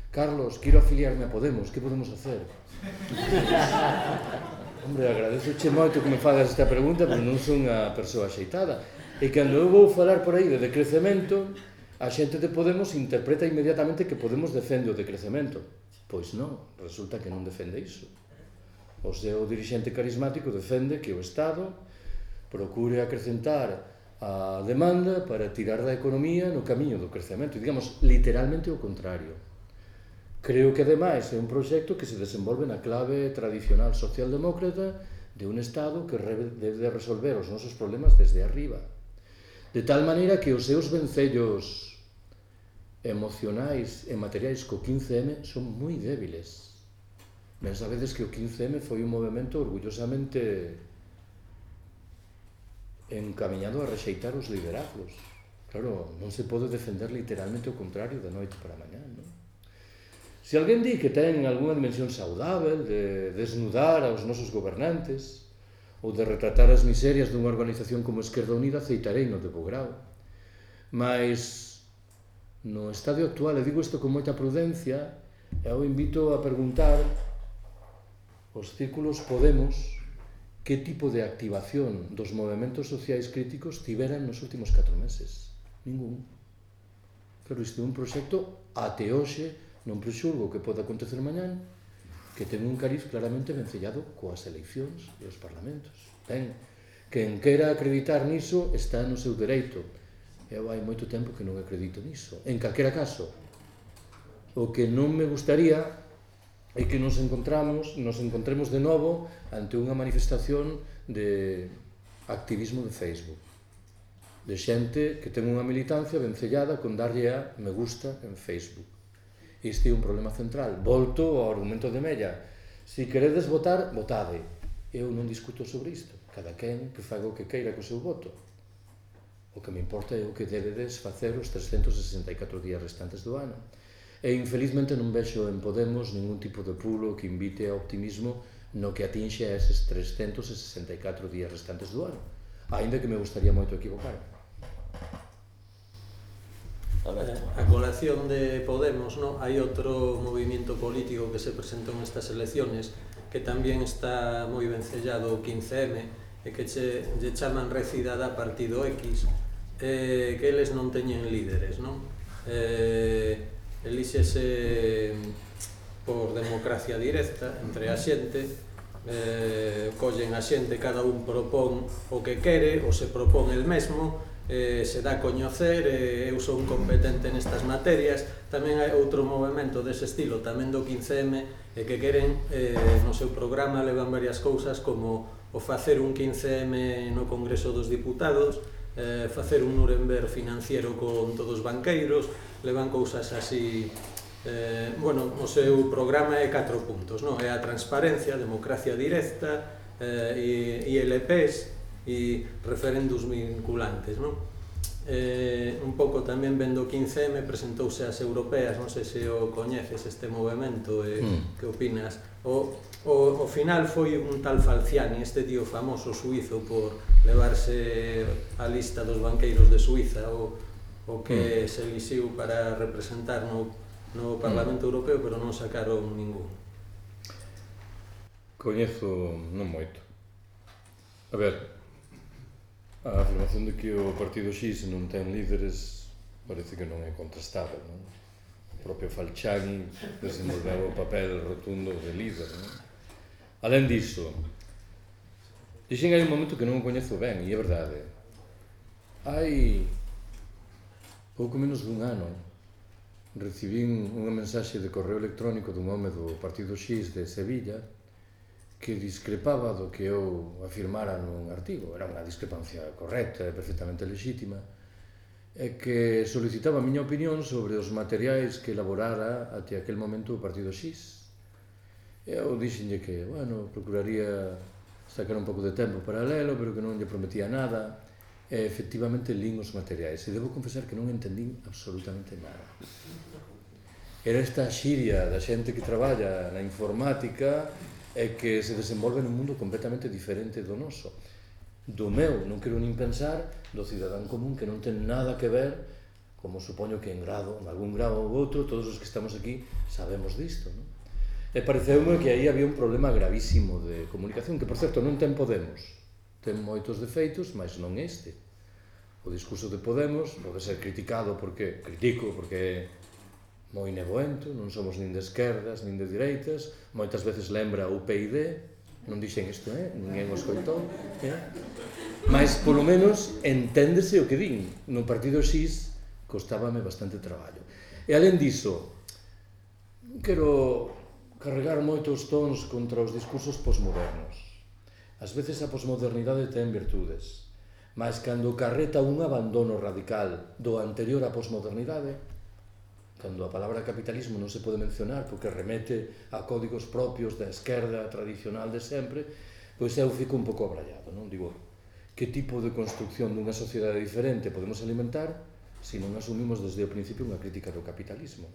D: Carlos, quero afiliarme a Podemos, que podemos hacer? Hombre, agradezo che moito que me fagas esta pregunta, pero non son unha persoa xeitada. E cando eu vou falar por aí de decrecemento, a xente de Podemos interpreta inmediatamente que Podemos defende o decrecemento. Pois non, resulta que non defende iso. O seu dirixente carismático defende que o Estado procure acrecentar a demanda para tirar da economía no camiño do crecemento. E digamos, literalmente o contrario. Creo que ademais é un proxecto que se desenvolve na clave tradicional socialdemócrata de un Estado que debe resolver os nosos problemas desde arriba. De tal maneira que os seus vencellos emocionais e materiais co 15M son moi débiles. Ben sabedes que o 15M foi un movimento orgullosamente encaminhado a rexeitar os liderazgos. Claro, non se pode defender literalmente o contrario da noite para mañá, non? Se alguén di que ten algunha dimensión saudável de desnudar aos nosos gobernantes ou de retratar as miserias dunha organización como Esquerda Unida, aceitarei no de grau. Mas no estadio actual, e digo isto con moita prudencia, e eu invito a preguntar os círculos Podemos que tipo de activación dos movimentos sociais críticos tiveran nos últimos 4 meses. Ningún. Pero isto é un proxecto até hoxe, non prexurgo que poda acontecer mañán, que ten un cariz claramente vencellado coas eleccións e os parlamentos. Ten. Quen quera acreditar niso está no seu dereito eu hai moito tempo que non acredito niso. En calquera caso, o que non me gustaría é que nos encontramos, nos encontremos de novo ante unha manifestación de activismo de Facebook. De xente que ten unha militancia vencellada con darlle a me gusta en Facebook. Este é un problema central. Volto ao argumento de Mella. Si queredes votar, votade. Eu non discuto sobre isto. Cada quen que faga o que queira co seu voto O que me importa é o que debedes facer os 364 días restantes do ano. E infelizmente non vexo en Podemos ningún tipo de pulo que invite ao optimismo no que atinxe a eses 364 días restantes do ano. Ainda que me gustaría moito equivocarme.
E: A colación de Podemos, ¿no? hai outro movimento político que se presentou nestas elecciones que tamén está moi vencellado o 15M e que che, lle chaman recidada Partido X eh, que eles non teñen líderes, non? Eh, elíxese por democracia directa entre a xente, eh, collen a xente, cada un propón o que quere, ou se propón el mesmo, eh, se dá a coñecer, eh, eu son competente nestas materias, tamén hai outro movimento dese estilo, tamén do 15M, eh, que queren eh, no seu programa levan varias cousas como o facer un 15M no Congreso dos Diputados, eh, facer un Nuremberg financiero con todos os banqueiros, levan cousas así eh, bueno, o seu programa é 4 puntos, non? É a transparencia, a democracia directa, eh, e ILPs e referendos vinculantes, non? Eh, un pouco tamén vendo 15M presentouse as europeas, non sei se o coñeces este movemento e eh, mm. que opinas o o, o final foi un tal Falciani, este tío famoso suizo por levarse a lista dos banqueiros de Suiza o, o que mm. se elixiu para representar no, no Parlamento mm. Europeo, pero non sacaron ningún.
D: Coñezo non moito. A ver, a afirmación de que o Partido X non ten líderes parece que non é contrastável, non? O propio Falciani desenvolveu o papel rotundo de líder, non? Além disso, eu aí un um momento que non o coñezo ben, e é verdade. Eh. Hai pouco menos dun ano recibín unha mensaxe de correo electrónico dun home do Partido X de Sevilla que discrepaba do que eu afirmara nun artigo. Era unha discrepancia correcta e perfectamente legítima e que solicitaba a miña opinión sobre os materiais que elaborara até aquel momento o Partido X Eu dixenlle que, bueno, procuraría sacar un pouco de tempo paralelo, pero que non lle prometía nada. E efectivamente lín os materiais. E debo confesar que non entendín absolutamente nada. Era esta xiria da xente que traballa na informática e que se desenvolve nun mundo completamente diferente do noso. Do meu, non quero nin pensar, do cidadán común que non ten nada que ver como supoño que en grado, en algún grado ou outro, todos os que estamos aquí sabemos disto, non? E pareceume que aí había un problema gravísimo de comunicación, que, por certo, non ten Podemos. Ten moitos defeitos, mas non este. O discurso de Podemos pode ser criticado porque, critico, porque é moi neboento, non somos nin de esquerdas, nin de direitas, moitas veces lembra o PID, non dixen isto, eh? ninguén o escoitou, eh? mas polo menos enténdese o que din. No partido X costábame bastante traballo. E alén diso, quero carregar moitos tons contra os discursos posmodernos. Ás veces a posmodernidade ten virtudes, mas cando carreta un abandono radical do anterior á posmodernidade, cando a palabra capitalismo non se pode mencionar porque remete a códigos propios da esquerda tradicional de sempre, pois eu fico un pouco abrallado, non? Digo, que tipo de construcción dunha sociedade diferente podemos alimentar se non asumimos desde o principio unha crítica do capitalismo?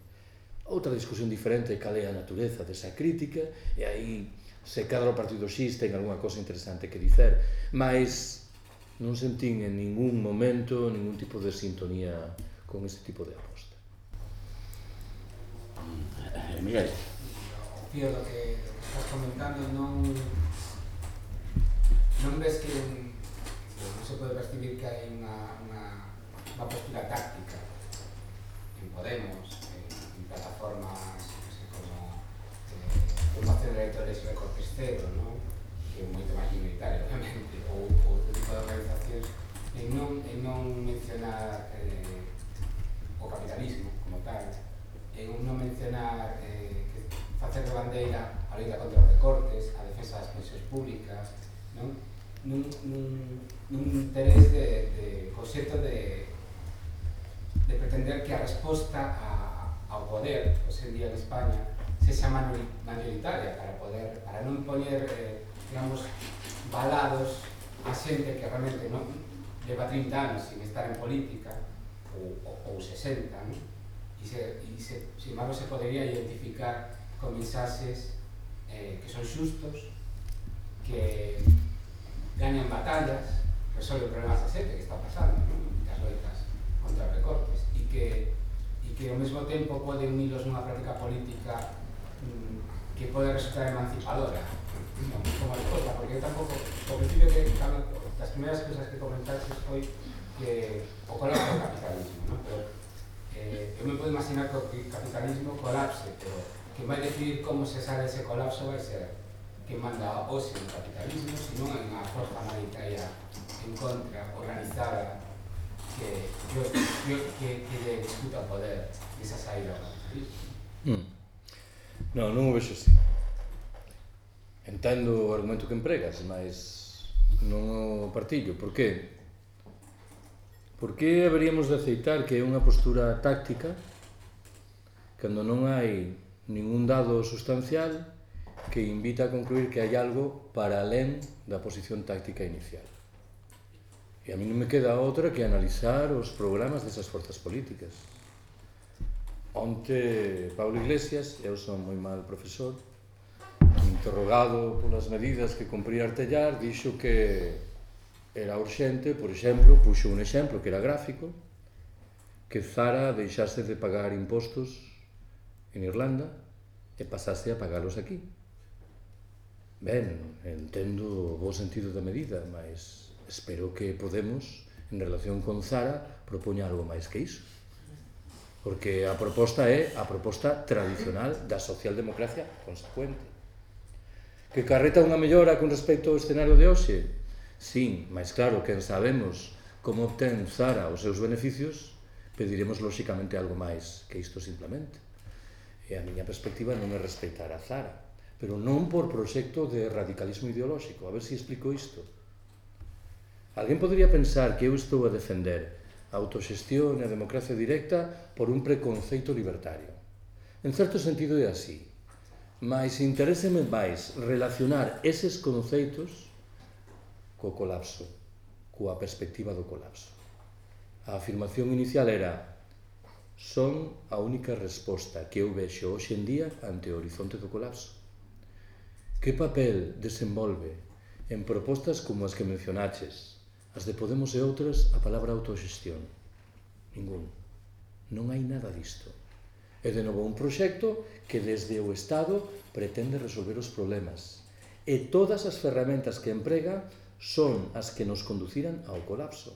D: Outra discusión diferente é cal é a natureza desa crítica, e aí se cadra o Partido X ten algunha cosa interesante que dicer, mas non sentín en ningún momento ningún tipo de sintonía con este tipo de aposta.
C: Eh, Miguel.
H: Tío, lo que estás comentando non non ves que non se pode percibir que hai unha, unha, unha postura táctica en Podemos plataformas sei, como eh, formación de lectores recortes cero, non? que é moito máis minoritario, obviamente, ou outro tipo de organizacións, en non, en non mencionar eh, o capitalismo como tal, en non mencionar eh, facer de bandeira a loita contra os recortes, a defensa das pensións públicas, non? Nun, nun, nun interés de, de concepto de, de pretender que a resposta a, ao poder, hoxe día en España, sexa mayoritaria para poder, para non poñer, eh, digamos, balados a xente que realmente non leva 30 anos sin estar en política ou, ou, ou 60, non? E, se, e se, sin embargo, se podería identificar con mensaxes eh, que son xustos, que gañan batallas, resolve problemas da xente que está pasando, non? As loitas contra recortes, e que e que ao mesmo tempo pode unilos nunha práctica política mm, que pode resultar emancipadora non, como a esposa, porque eu tampouco o principio que cando, das primeiras cousas que comentaste foi que o colapso do capitalismo non? pero eh, eu me podo imaginar que o capitalismo colapse pero que vai decidir como se sale ese colapso vai ser que manda hoxe o capitalismo, senón en unha forza mayoritaria en contra, organizada, que yo, yo que, que de disputa poder esa saída. Mm.
D: Non, non o vexo así. Entendo o argumento que empregas, mas non o partillo. Por que? Por que haberíamos de aceitar que é unha postura táctica cando non hai ningún dado sustancial que invita a concluir que hai algo para alén da posición táctica inicial? E a mí non me queda outra que analizar os programas desas forzas políticas. Onte Pablo Iglesias, eu son moi mal profesor, interrogado polas medidas que cumpría Artellar, dixo que era urxente, por exemplo, puxo un exemplo que era gráfico, que Zara deixase de pagar impostos en Irlanda e pasase a pagalos aquí. Ben, entendo o bo sentido da medida, mas espero que Podemos, en relación con Zara, propoña algo máis que iso. Porque a proposta é a proposta tradicional da socialdemocracia consecuente. Que carreta unha mellora con respecto ao escenario de hoxe? Sin, máis claro, quen sabemos como obtén Zara os seus beneficios, pediremos lóxicamente algo máis que isto simplemente. E a miña perspectiva non é respeitar a Zara, pero non por proxecto de radicalismo ideolóxico. A ver se si explico isto. Alguén podría pensar que eu estou a defender a autoxestión e a democracia directa por un preconceito libertario. En certo sentido é así, mas interéseme máis relacionar eses conceitos co colapso, coa perspectiva do colapso. A afirmación inicial era son a única resposta que eu vexo hoxe en día ante o horizonte do colapso. Que papel desenvolve en propostas como as que mencionaches, As de Podemos e outras, a palabra autoxestión. Ningún. Non hai nada disto. É de novo un proxecto que desde o Estado pretende resolver os problemas. E todas as ferramentas que emprega son as que nos conduciran ao colapso.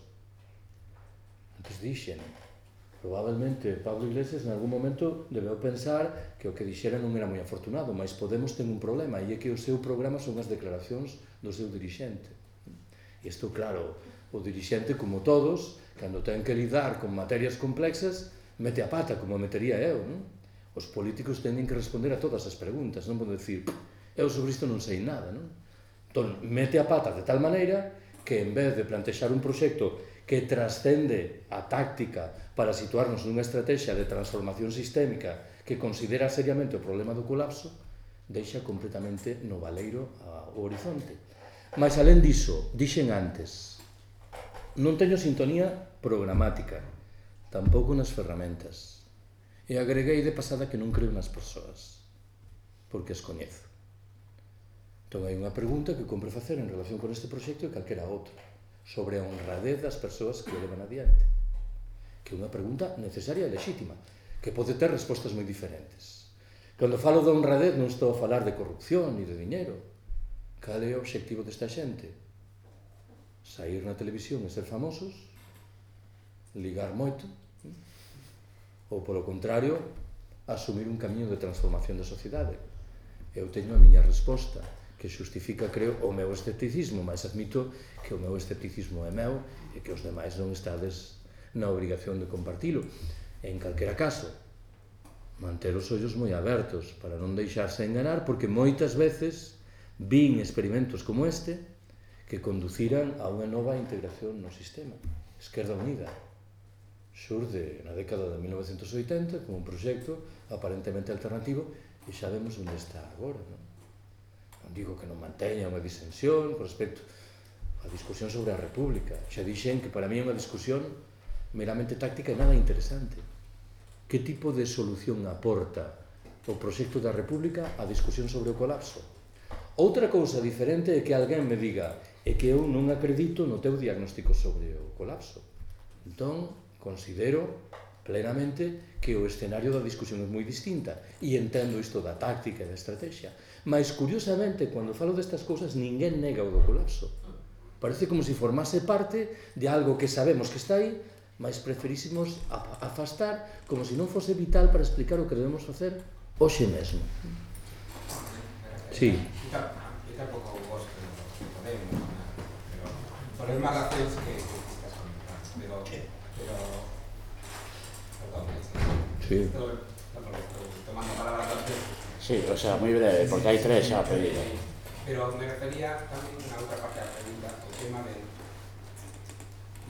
D: Antes dixen, probablemente Pablo Iglesias en algún momento debeu pensar que o que dixera non era moi afortunado, mas Podemos ten un problema e é que o seu programa son as declaracións do seu dirixente. E isto, claro, O dirixente, como todos, cando ten que lidar con materias complexas, mete a pata, como metería eu, non? Os políticos tenden que responder a todas as preguntas, non poden decir, eu sobre isto non sei nada, non? Entón, mete a pata de tal maneira que en vez de plantexar un proxecto que trascende a táctica para situarnos nunha estrategia de transformación sistémica que considera seriamente o problema do colapso, deixa completamente no valeiro o horizonte. Mas, alén diso, dixen antes, non teño sintonía programática, tampouco nas ferramentas. E agreguei de pasada que non creo nas persoas, porque as coñezo. Entón hai unha pregunta que compre facer en relación con este proxecto e calquera outra, sobre a honradez das persoas que o levan adiante. Que é unha pregunta necesaria e legítima, que pode ter respostas moi diferentes. Cando falo de honradez non estou a falar de corrupción ni de dinheiro. Cal é o obxectivo desta xente? sair na televisión e ser famosos, ligar moito, ou polo contrario, asumir un camiño de transformación da sociedade. Eu teño a miña resposta, que xustifica, creo, o meu escepticismo, mas admito que o meu escepticismo é meu e que os demais non estades na obrigación de compartilo. En calquera caso, manter os ollos moi abertos para non deixarse enganar, porque moitas veces vin experimentos como este que conduciran a unha nova integración no sistema. Esquerda Unida xurde na década de 1980 como un proxecto aparentemente alternativo e xa vemos onde está agora. Non, non digo que non manteña unha disensión con respecto á discusión sobre a República. Xa dixen que para mí é unha discusión meramente táctica e nada interesante. Que tipo de solución aporta o proxecto da República á discusión sobre o colapso? Outra cousa diferente é que alguén me diga é que eu non acredito no teu diagnóstico sobre o colapso. Entón, considero plenamente que o escenario da discusión é moi distinta e entendo isto da táctica e da estrategia. Mas, curiosamente, cando falo destas cousas, ninguén nega o do colapso. Parece como se formase parte de algo que sabemos que está aí, mas preferísimos afastar como se non fose vital para explicar o que debemos facer hoxe mesmo. Sí.
H: E tampouco más que, estás comentando, pero,
D: sí.
H: tomando palabras
C: Sí, o sea, muy breve, porque hay tres ya pedidos.
H: Pero me refería también a otra parte de la pregunta, el tema de,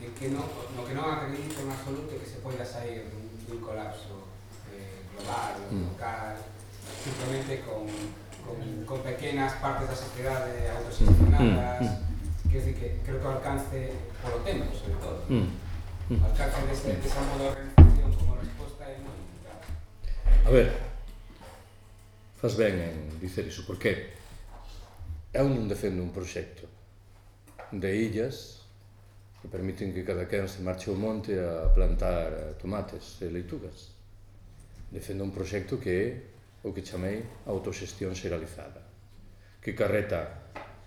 H: de que no, lo que no acredito en absoluto es que se pueda salir de un, colapso eh, global
D: o
H: local, simplemente con, con, con, partes de
D: la
H: sociedad que, que creo que o alcance polo tempo, sobre todo.
D: Mm. Mm.
H: O alcance dese, desa modo de organización como resposta é moi.
D: A ver, faz ben en dicer iso, porque eu non defendo un proxecto de illas que permiten que cada quen se marche ao monte a plantar tomates e leitugas. Defendo un proxecto que é o que chamei autoxestión xeralizada, que carreta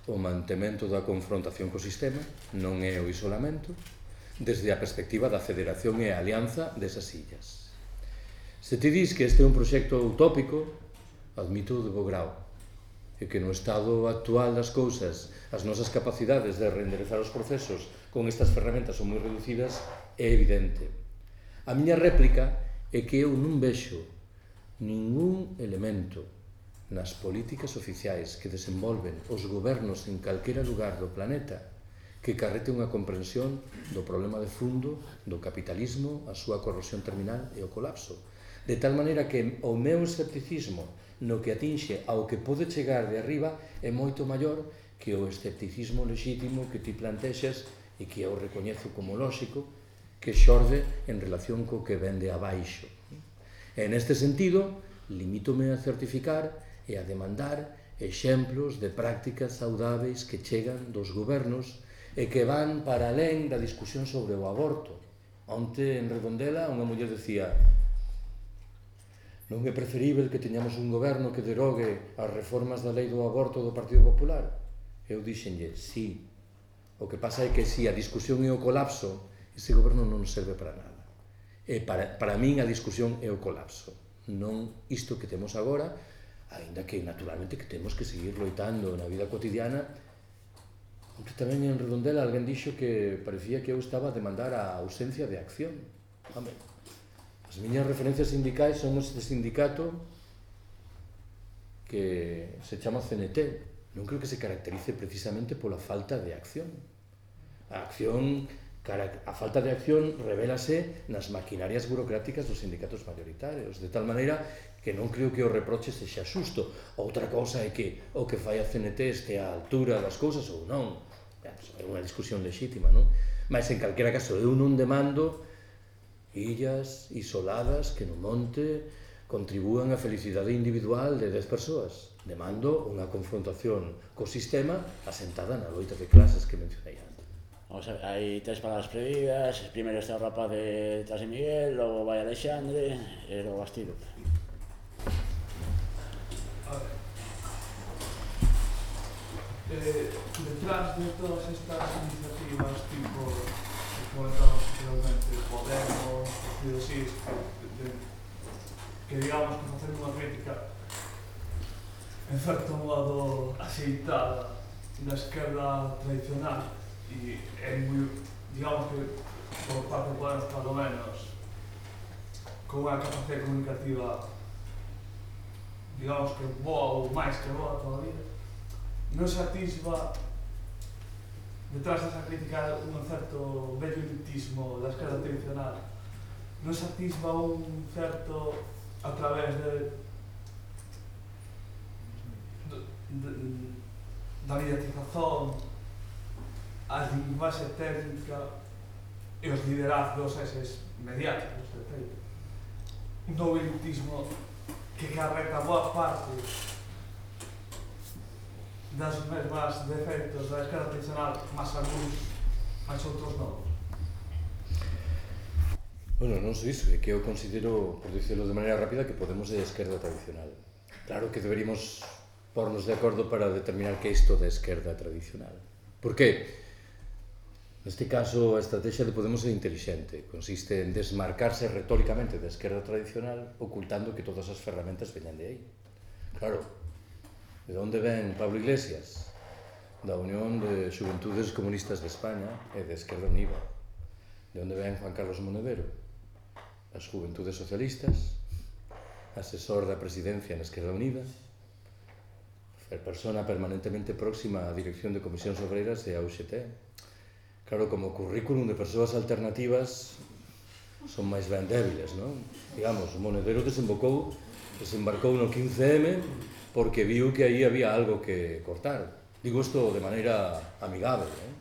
D: o mantemento da confrontación co sistema, non é o isolamento, desde a perspectiva da federación e a alianza desas illas. Se ti dis que este é un proxecto utópico, admito de bo grau, e que no estado actual das cousas as nosas capacidades de reenderezar os procesos con estas ferramentas son moi reducidas, é evidente. A miña réplica é que eu non vexo ningún elemento nas políticas oficiais que desenvolven os gobernos en calquera lugar do planeta que carrete unha comprensión do problema de fundo do capitalismo, a súa corrosión terminal e o colapso. De tal maneira que o meu escepticismo no que atinxe ao que pode chegar de arriba é moito maior que o escepticismo legítimo que ti plantexas e que eu recoñezo como lóxico que xorde en relación co que vende abaixo. En este sentido, limítome a certificar e a demandar exemplos de prácticas saudáveis que chegan dos gobernos e que van para alén da discusión sobre o aborto. Onte en Redondela unha muller decía non é preferível que teñamos un goberno que derogue as reformas da lei do aborto do Partido Popular? Eu dixenlle, sí. O que pasa é que si a discusión é o colapso, ese goberno non serve para nada. E para, para min a discusión é o colapso. Non isto que temos agora, aínda que naturalmente que temos que seguir loitando na vida cotidiana Ontem tamén en Redondela alguén dixo que parecía que eu estaba a demandar a ausencia de acción. Home, as miñas referencias sindicais son este sindicato que se chama CNT. Non creo que se caracterice precisamente pola falta de acción. A acción a falta de acción revelase nas maquinarias burocráticas dos sindicatos mayoritarios, de tal maneira que non creo que o reproche sexa xusto. Outra cousa é que o que fai a CNT este a altura das cousas ou non. É unha discusión lexítima, non? Mas en calquera caso eu non demando illas isoladas que no monte contribúan á felicidade individual de 10 persoas. Demando unha confrontación co sistema asentada na loita de clases que mencionei antes.
C: O sea, hai tres palabras prohibidas, primeiro está o rapaz de Tras de Miguel, logo vai Alexandre e logo Bastido.
I: eh, detrás de todas estas iniciativas tipo que comentamos anteriormente Podemos, Partido SIS que, de, que digamos que facer unha crítica en certo modo aceitada da esquerda tradicional e é moi, digamos que por parte de Podemos palo menos con unha capacidade comunicativa digamos que boa ou máis que boa todavía non satisfa detrás desa crítica un certo bello elitismo da esquerda tradicional. Non satisfa un certo a través de, de, de, da mediatización a linguaxe técnica e os liderazgos eses mediáticos de feito. Un novo elitismo que carreta boa parte das mesmas defectos da esquerda tradicional, máis algúns, máis outros non?
D: Bueno, non sei iso, é que eu considero, por dicirlo de maneira rápida, que Podemos é esquerda tradicional. Claro que deberíamos pornos de acordo para determinar que é isto da esquerda tradicional. Por que? Neste caso, a estrategia de Podemos é intelixente. Consiste en desmarcarse retóricamente da esquerda tradicional, ocultando que todas as ferramentas veñan de aí. Claro, De onde ven Pablo Iglesias? Da Unión de Xuventudes Comunistas de España e de Esquerda Unida. De onde ven Juan Carlos Monedero? Das Juventudes Socialistas, asesor da presidencia na Esquerda Unida, ser persona permanentemente próxima á dirección de comisións obreiras e a UGT. Claro, como currículum de persoas alternativas son máis ben débiles, non? Digamos, o Monedero desembocou, desembarcou no 15M porque viu que aí había algo que cortar. Digo isto de maneira amigable, eh?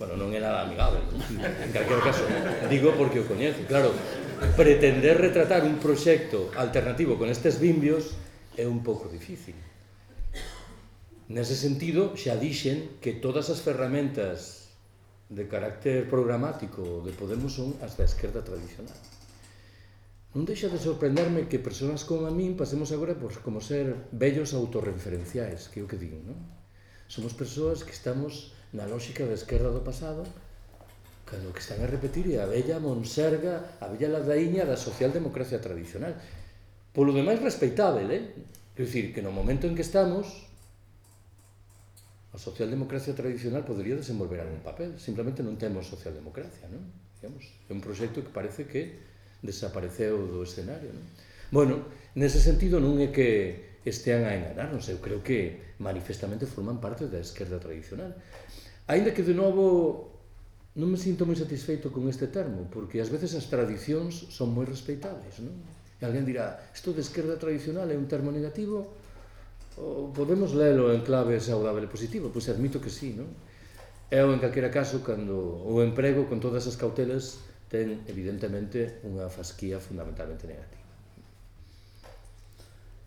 D: bueno, non é nada amigable, en calquer caso, digo porque o coñezo, claro, pretender retratar un proxecto alternativo con estes bimbios é un pouco difícil. Nese sentido, xa dixen que todas as ferramentas de carácter programático de Podemos son as da esquerda tradicional non deixa de sorprenderme que persoas como a min pasemos agora por como ser bellos autorreferenciais, que é o que digo, non? Somos persoas que estamos na lógica da esquerda do pasado, cando que están a repetir é a bella monserga, a bella ladaíña da socialdemocracia tradicional. Polo demais respeitável, eh? Quer dicir, que no momento en que estamos, a socialdemocracia tradicional podería desenvolver algún papel. Simplemente non temos socialdemocracia, non? Digamos, é un proxecto que parece que desapareceu do escenario. Non? Bueno, nese sentido non é que estean a enganarnos, eu creo que manifestamente forman parte da esquerda tradicional. Ainda que, de novo, non me sinto moi satisfeito con este termo, porque ás veces as tradicións son moi respeitables. non? E alguén dirá, isto de esquerda tradicional é un termo negativo? O podemos lelo en clave saudable positivo? Pois admito que sí, non? Eu, en calquera caso, cando o emprego con todas as cautelas ten evidentemente unha fasquía fundamentalmente negativa.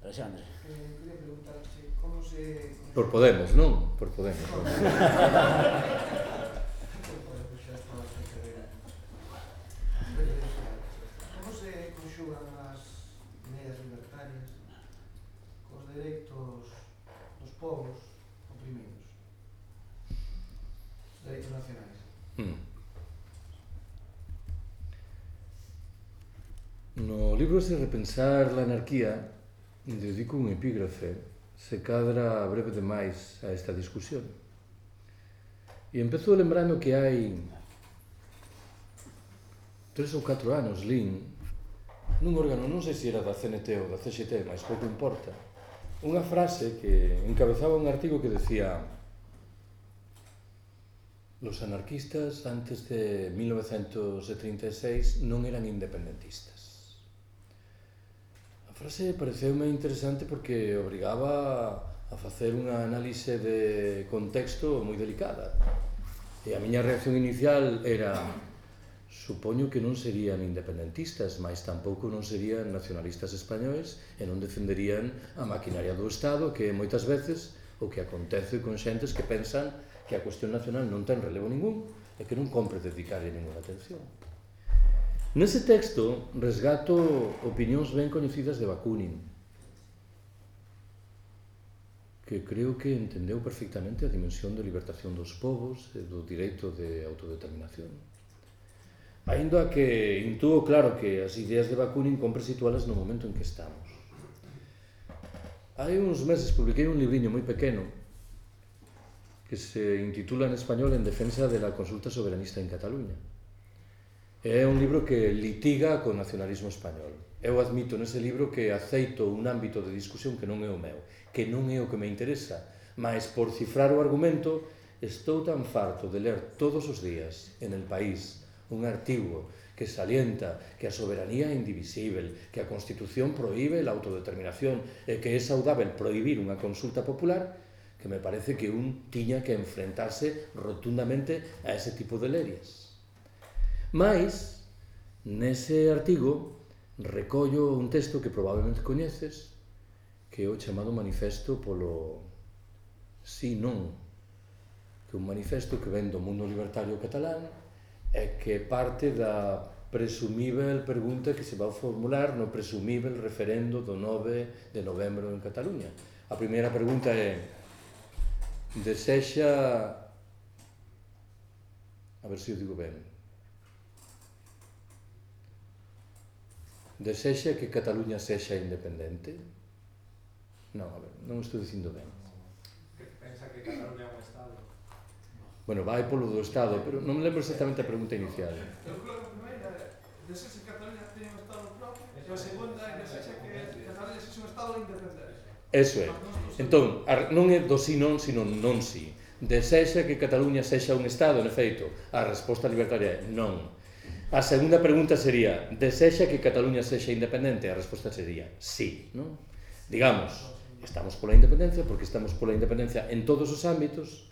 C: Alexandre.
L: Eh, preguntarse como se...
D: Por Podemos, non? Por Podemos.
L: Por Podemos. dereitos dos povos oprimidos, os dereitos nacionais.
D: Mm. No libro de repensar a anarquía dedico un epígrafe se cadra breve demais a esta discusión. E empezou lembrando que hai tres ou catro anos Lin, nun órgano, non sei se era da CNT ou da CXT, mas pouco importa, unha frase que encabezaba un artigo que decía Los anarquistas antes de 1936 non eran independentistas frase pareceume interesante porque obrigaba a facer unha análise de contexto moi delicada. E a miña reacción inicial era supoño que non serían independentistas, mas tampouco non serían nacionalistas españoles e non defenderían a maquinaria do Estado, que moitas veces o que acontece con xentes que pensan que a cuestión nacional non ten relevo ningún e que non compre dedicarle ninguna atención. Nese texto resgato opinións ben coñecidas de Bakunin, que creo que entendeu perfectamente a dimensión da libertación dos povos e do direito de autodeterminación. Ainda que intuo claro que as ideas de Bakunin compre situalas no momento en que estamos. Hai uns meses publiquei un libriño moi pequeno que se intitula en español En defensa de la consulta soberanista en Cataluña É un libro que litiga co nacionalismo español. Eu admito nese libro que aceito un ámbito de discusión que non é o meu, que non é o que me interesa, mas por cifrar o argumento estou tan farto de ler todos os días en el país un artigo que salienta que a soberanía é indivisible, que a Constitución proíbe a autodeterminación e que é saudável prohibir unha consulta popular, que me parece que un tiña que enfrentarse rotundamente a ese tipo de lerias. Mais, nese artigo, recollo un texto que probablemente coñeces, que é o chamado manifesto polo si sí, non, que é un manifesto que ven do mundo libertario catalán e que parte da presumível pregunta que se va a formular no presumível referendo do 9 de novembro en Cataluña. A primeira pregunta é desexa a ver se si eu digo ben desexa que Cataluña sexa independente? Non, a ver, non estou dicindo ben.
H: Pensa que Cataluña é un Estado?
D: Bueno, vai polo do Estado, pero non me lembro exactamente a pregunta inicial.
M: Eu creo que a primeira desexa que Cataluña teña un Estado propio, e a segunda desexa que Cataluña sexa un Estado independente.
D: Eso é. Entón, non é do si non, sino non si. Desexa que Cataluña sexa un Estado, en efeito. A resposta libertaria é non A segunda pregunta sería, desexa que Cataluña sexa independente? A resposta sería, sí, non? Digamos, estamos pola independencia porque estamos pola independencia en todos os ámbitos,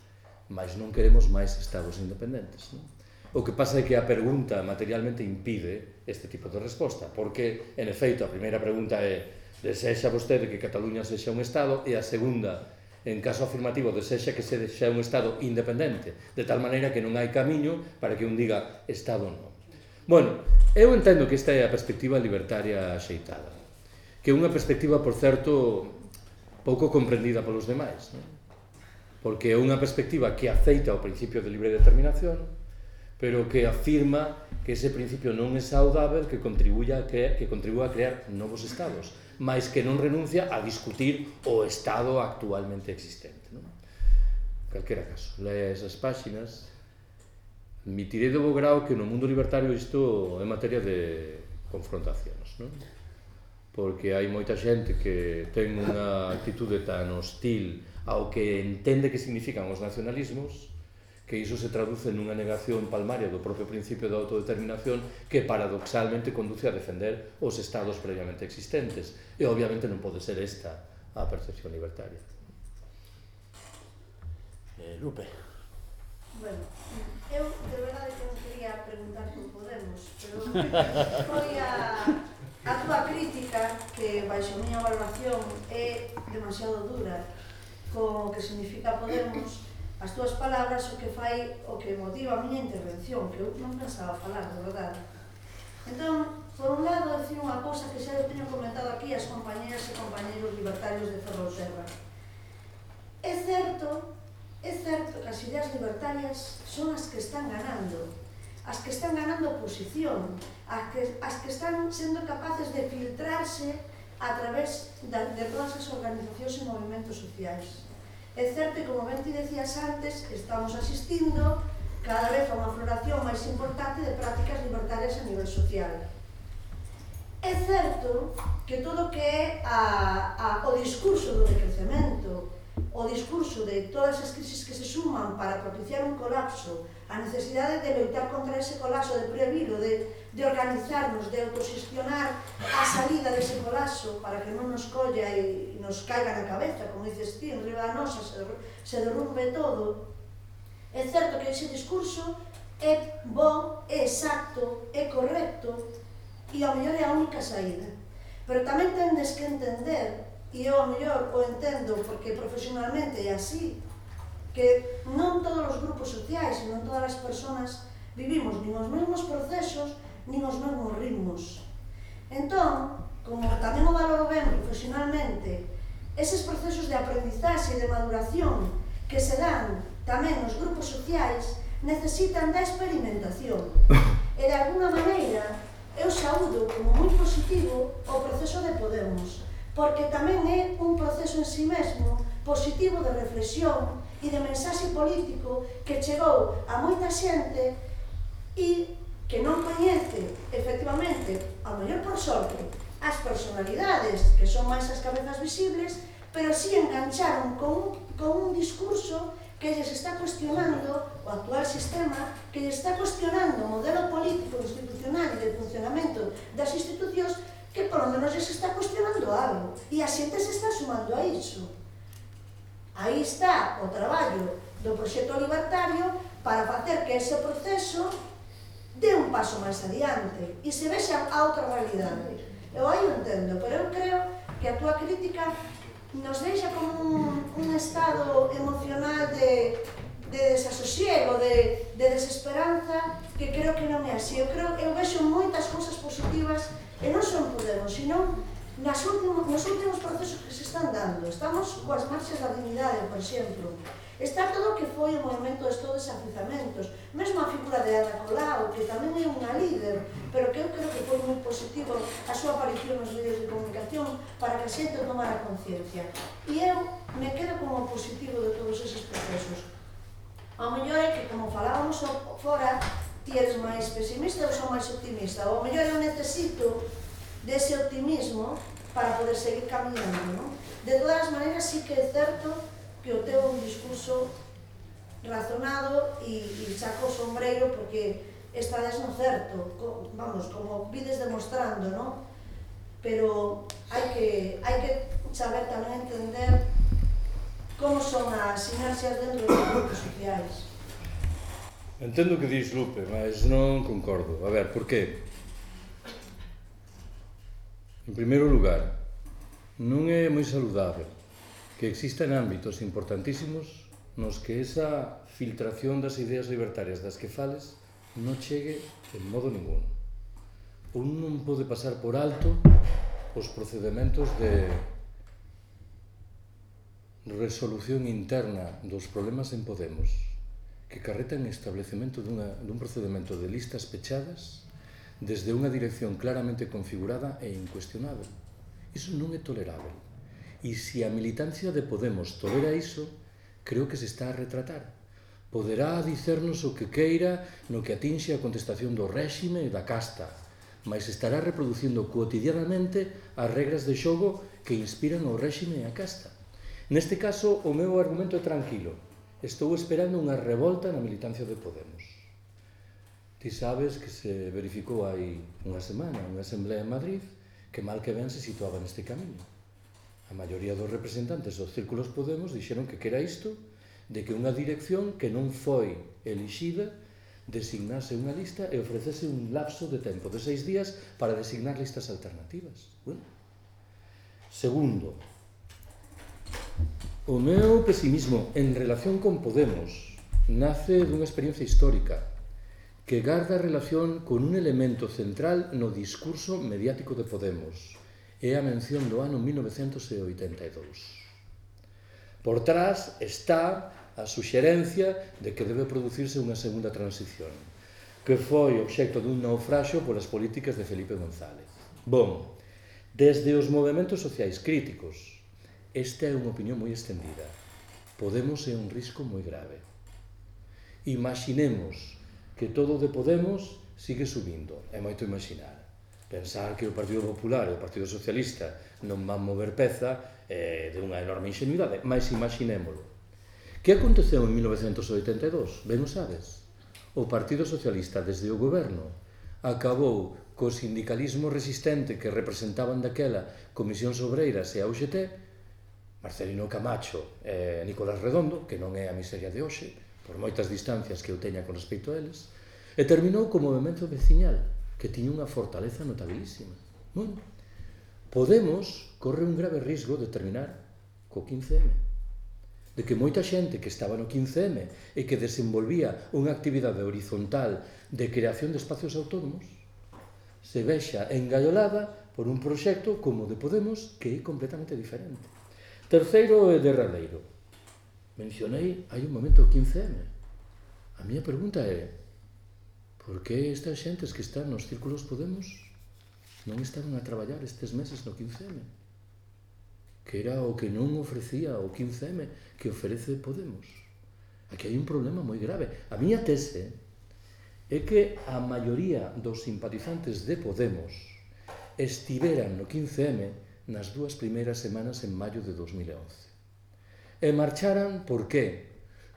D: mas non queremos máis estados independentes, non? O que pasa é que a pregunta materialmente impide este tipo de resposta, porque, en efeito, a primeira pregunta é desexa vostede que Cataluña sexa un estado e a segunda en caso afirmativo, desexa que sexa un Estado independente, de tal maneira que non hai camiño para que un diga Estado non. Bueno, eu entendo que esta é a perspectiva libertaria axeitada, que é unha perspectiva, por certo, pouco comprendida polos demais, non? porque é unha perspectiva que aceita o principio de libre determinación, pero que afirma que ese principio non é saudável, que contribuya a crear, que contribúa a crear novos estados, mais que non renuncia a discutir o estado actualmente existente. Non? Calquera caso, lees as páxinas admitirei de bo grau que no mundo libertario isto é materia de confrontacións, non? Porque hai moita xente que ten unha actitude tan hostil ao que entende que significan os nacionalismos, que iso se traduce nunha negación palmaria do propio principio da autodeterminación que paradoxalmente conduce a defender os estados previamente existentes. E obviamente non pode ser esta a percepción libertaria.
C: Eh, Lupe.
N: Bueno, eu de verdade que non quería preguntar por Podemos, pero foi a, a túa crítica que baixo miña evaluación é demasiado dura co que significa Podemos, as túas palabras o que fai, o que motiva a miña intervención, que eu non pensaba falar, de verdade. Entón, por un lado, decir unha cousa que xa teño comentado aquí as compañeras e compañeros libertarios de Ferrolterra. É certo É certo que as ideas libertarias son as que están ganando, as que están ganando posición, as que, as que están sendo capaces de filtrarse a través de, de todas as organizacións e movimentos sociais. É certo que, como ben ti decías antes, estamos asistindo cada vez a unha floración máis importante de prácticas libertarias a nivel social. É certo que todo o que é a, a, o discurso do decrecemento, o discurso de todas as crisis que se suman para propiciar un colapso, a necesidade de loitar contra ese colapso, de previlo, de, de organizarnos, de autosestionar a salida dese colapso para que non nos colla e nos caiga na cabeza, como dices ti, enriba da nosa, se, se derrumbe todo. É certo que ese discurso é bon, é exacto, é correcto e ao mellor é a única saída. Pero tamén tendes que entender e eu a mellor o entendo porque profesionalmente é así que non todos os grupos sociais e non todas as persoas vivimos nin os mesmos procesos nin os mesmos ritmos. Entón, como tamén o valoro ben profesionalmente eses procesos de aprendizaxe e de maduración que se dan tamén nos grupos sociais necesitan da experimentación. E de alguna maneira eu saúdo como moi positivo o proceso de Podemos porque tamén é un proceso en si sí mesmo positivo de reflexión e de mensaxe político que chegou a moita xente e que non coñece efectivamente, a mellor por sorte, as personalidades que son máis as cabezas visibles, pero si sí engancharon con, con un discurso que lles está cuestionando o actual sistema, que lles está cuestionando o modelo político institucional e de funcionamento das institucións que por lo menos se está cuestionando algo e a xente se está sumando a iso. Aí está o traballo do proxecto libertario para facer que ese proceso dé un paso máis adiante e se vexa a outra realidade. Eu aí o entendo, pero eu creo que a túa crítica nos deixa como un, un estado emocional de, de desasosiego, de, de desesperanza, que creo que non é así. Eu, creo, eu vexo moitas cousas positivas E non son Podemos, senón nas últimos, nos últimos procesos que se están dando. Estamos coas marchas da dignidade, por exemplo. Está todo o que foi o movimento de todos desafiuzamentos. Mesmo a figura de Ana Colau, que tamén é unha líder, pero que eu creo que foi moi positivo a súa aparición nos medios de comunicación para que a xente tomara conciencia. E eu me quedo como positivo de todos eses procesos. A mellor é que, como falábamos fora, ti eres máis pesimista, ou sou máis optimista. Ou mellor eu necesito dese optimismo para poder seguir caminhando, non? De todas as maneiras, sí que é certo que o teu un discurso razonado e, e saco o sombreiro porque estades no certo, co, vamos, como vides demostrando, non? Pero hai que, hai que saber tamén entender como son as sinerxias dentro dos grupos sociais.
D: Entendo o que diz Lupe, mas non concordo. A ver, por qué? En primeiro lugar, non é moi saludável que existan ámbitos importantísimos nos que esa filtración das ideas libertarias das que fales non chegue en modo ningún. Un non pode pasar por alto os procedementos de resolución interna dos problemas en Podemos que carretan establecemento dunha, dun procedimento de listas pechadas desde unha dirección claramente configurada e incuestionável. Iso non é tolerável. E se a militancia de Podemos tolera iso, creo que se está a retratar. Poderá dicernos o que queira no que atinxe a contestación do réxime e da casta, mas estará reproducindo cotidianamente as regras de xogo que inspiran o réxime e a casta. Neste caso, o meu argumento é tranquilo Estou esperando unha revolta na militancia de Podemos. Ti sabes que se verificou hai unha semana unha asamblea en Madrid que mal que ben se situaba neste camiño. A maioría dos representantes dos círculos Podemos dixeron que que era isto de que unha dirección que non foi elixida designase unha lista e ofrecese un lapso de tempo de seis días para designar listas alternativas. Bueno. Segundo, O meu pesimismo en relación con Podemos nace dunha experiencia histórica que garda relación con un elemento central no discurso mediático de Podemos é a mención do ano 1982. Por trás está a suxerencia de que debe producirse unha segunda transición que foi obxecto dun naufraxo polas políticas de Felipe González. Bom, desde os movimentos sociais críticos, Esta é unha opinión moi extendida. Podemos é un risco moi grave. Imaginemos que todo de Podemos sigue subindo. É moito imaginar. Pensar que o Partido Popular e o Partido Socialista non van mover peza é de unha enorme ingenuidade, mas imaginémolo. Que aconteceu en 1982? Ben o sabes. O Partido Socialista desde o goberno acabou co sindicalismo resistente que representaban daquela Comisións Obreiras e a UGT Marcelino Camacho e Nicolás Redondo, que non é a miseria de hoxe, por moitas distancias que eu teña con respecto a eles, e terminou co movimento veciñal, que tiña unha fortaleza notabilísima. Non? Podemos corre un grave risgo de terminar co 15M de que moita xente que estaba no 15M e que desenvolvía unha actividade horizontal de creación de espacios autónomos se vexa engallolada por un proxecto como o de Podemos que é completamente diferente. Terceiro e derradeiro. Mencionei hai un momento o 15M. A miña pregunta é por que estas xentes que están nos círculos Podemos non estaban a traballar estes meses no 15M? Que era o que non ofrecía o 15M que ofrece Podemos. Aquí hai un problema moi grave. A miña tese é que a maioría dos simpatizantes de Podemos estiveran no 15M nas dúas primeiras semanas en maio de 2011. E marcharan por qué?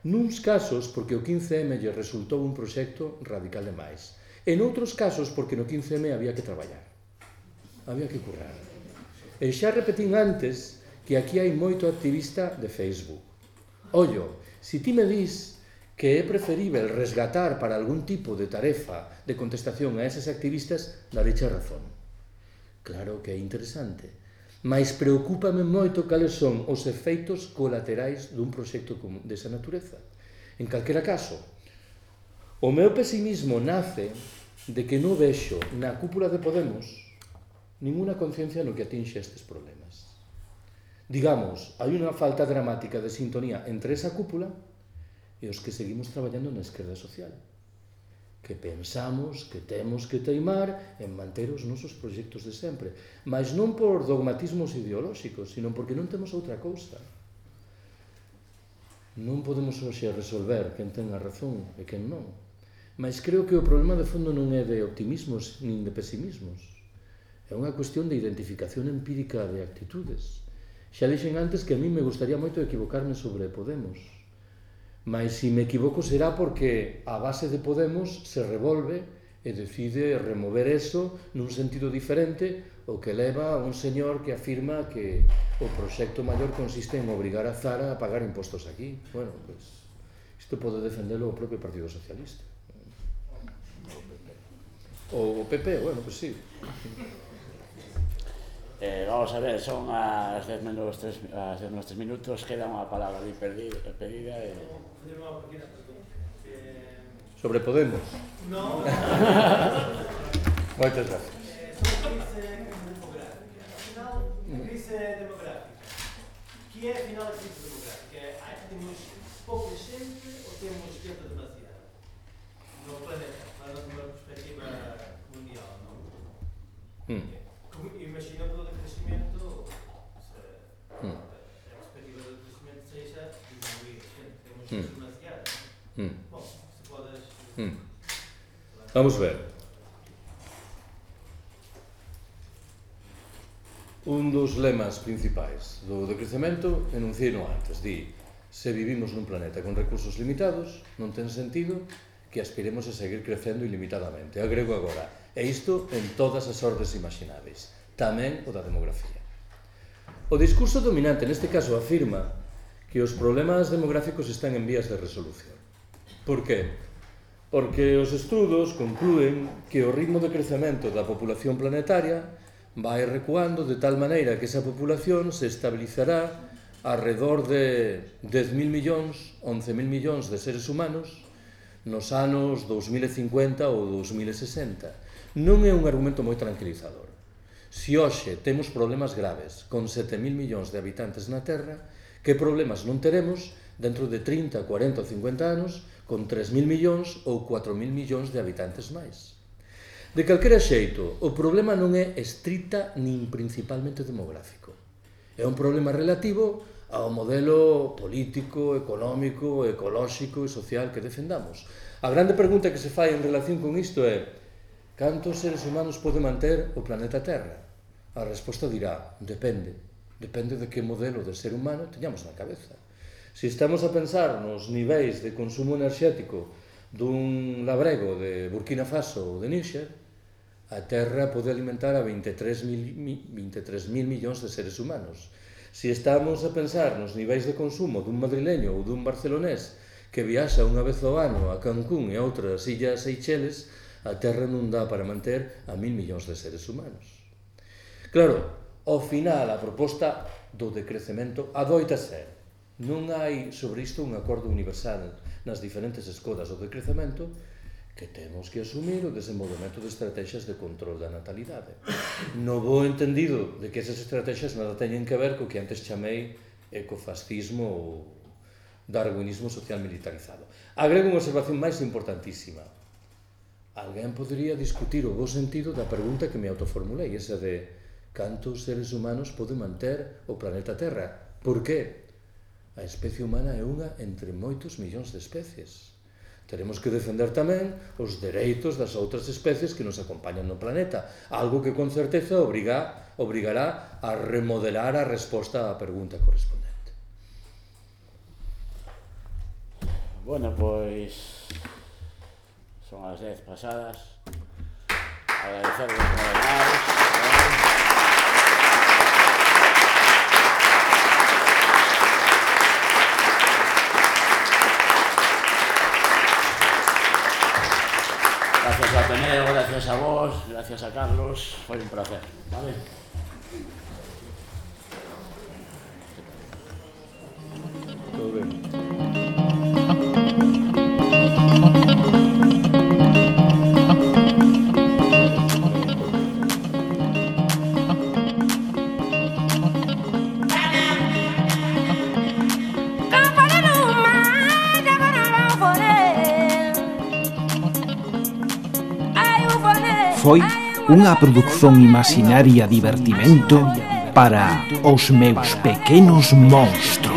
D: Nuns casos porque o 15M lle resultou un proxecto radical demais. En outros casos porque no 15M había que traballar. Había que currar. E xa repetín antes que aquí hai moito activista de Facebook. Ollo, si ti me dis que é preferível resgatar para algún tipo de tarefa de contestación a eses activistas, dareche razón. Claro que é interesante, mas preocúpame moito cales son os efeitos colaterais dun proxecto desa natureza. En calquera caso, o meu pesimismo nace de que non vexo na cúpula de Podemos ninguna conciencia no que atinxe estes problemas. Digamos, hai unha falta dramática de sintonía entre esa cúpula e os que seguimos traballando na esquerda social que pensamos que temos que teimar en manter os nosos proxectos de sempre, mas non por dogmatismos ideolóxicos, sino porque non temos outra cousa. Non podemos hoxe resolver quen ten a razón e quen non. Mas creo que o problema de fondo non é de optimismos nin de pesimismos. É unha cuestión de identificación empírica de actitudes. Xa dixen antes que a mí me gustaría moito equivocarme sobre Podemos Mas, se me equivoco, será porque a base de Podemos se revolve e decide remover eso nun sentido diferente o que leva a un señor que afirma que o proxecto maior consiste en obrigar a Zara a pagar impostos aquí. Bueno, pues, isto pode defenderlo o propio Partido Socialista. O, o PP, bueno, pues sí.
C: Eh, vamos a ver, son as 10 menos 3, as 10 menos 3 minutos, queda unha palabra de perdida, pedida e... Eh. Facer unha pequena
D: pregunta. Eh... Sobre Podemos? Gracias.
O: Eh, sobre a crise demográfica. Afinal, a crise demográfica. Que é, afinal, a crise demográfica? Hai, temos pouca xente ou temos xente demasiada? No planeta, para unha perspectiva mundial, non? Mm. Imagina todo o crecimento
D: Vamos ver. Un dos lemas principais do decrecemento enunciei antes, di se vivimos nun planeta con recursos limitados, non ten sentido que aspiremos a seguir crecendo ilimitadamente. Agrego agora, e isto en todas as ordes imagináveis, tamén o da demografía. O discurso dominante neste caso afirma que os problemas demográficos están en vías de resolución. Por que? Porque os estudos concluen que o ritmo de crecemento da populación planetaria vai recuando de tal maneira que esa populación se estabilizará alrededor de 10.000 millóns, 11.000 millóns de seres humanos nos anos 2050 ou 2060. Non é un argumento moi tranquilizador. Se hoxe temos problemas graves con 7.000 millóns de habitantes na Terra, que problemas non teremos dentro de 30, 40 ou 50 anos con 3.000 millóns ou 4.000 millóns de habitantes máis. De calquera xeito, o problema non é estrita nin principalmente demográfico. É un problema relativo ao modelo político, económico, ecolóxico e social que defendamos. A grande pregunta que se fai en relación con isto é cantos seres humanos pode manter o planeta Terra? A resposta dirá, depende. Depende de que modelo de ser humano teñamos na cabeza. Se estamos a pensar nos niveis de consumo enerxético dun labrego de Burkina Faso ou de Níger, a Terra pode alimentar a 23.000 23 millóns de seres humanos. Se estamos a pensar nos niveis de consumo dun madrileño ou dun barcelonés que viaxa unha vez ao ano a Cancún e a outras illas Seychelles, a Terra non dá para manter a mil millóns de seres humanos. Claro, ao final a proposta do decrecemento adoita ser Non hai sobre isto un acordo universal nas diferentes escolas do decrecemento que temos que asumir o desenvolvemento de estrategias de control da natalidade. No bo entendido de que esas estrategias nada teñen que ver co que antes chamei ecofascismo ou darwinismo social militarizado. Agrego unha observación máis importantísima. Alguén podría discutir o bo sentido da pregunta que me autoformulei, esa de cantos seres humanos pode manter o planeta Terra? Por que? A especie humana é unha entre moitos millóns de especies. Teremos que defender tamén os dereitos das outras especies que nos acompañan no planeta, algo que con certeza obriga, obrigará a remodelar a resposta á pergunta correspondente.
C: Bueno, pois son as 10 pasadas. Agradecervos por Gracias a Ateneo, gracias a vos, gracias a Carlos, foi un placer. Vale?
A: unha produción imaginaria divertimento para os meus pequenos monstros.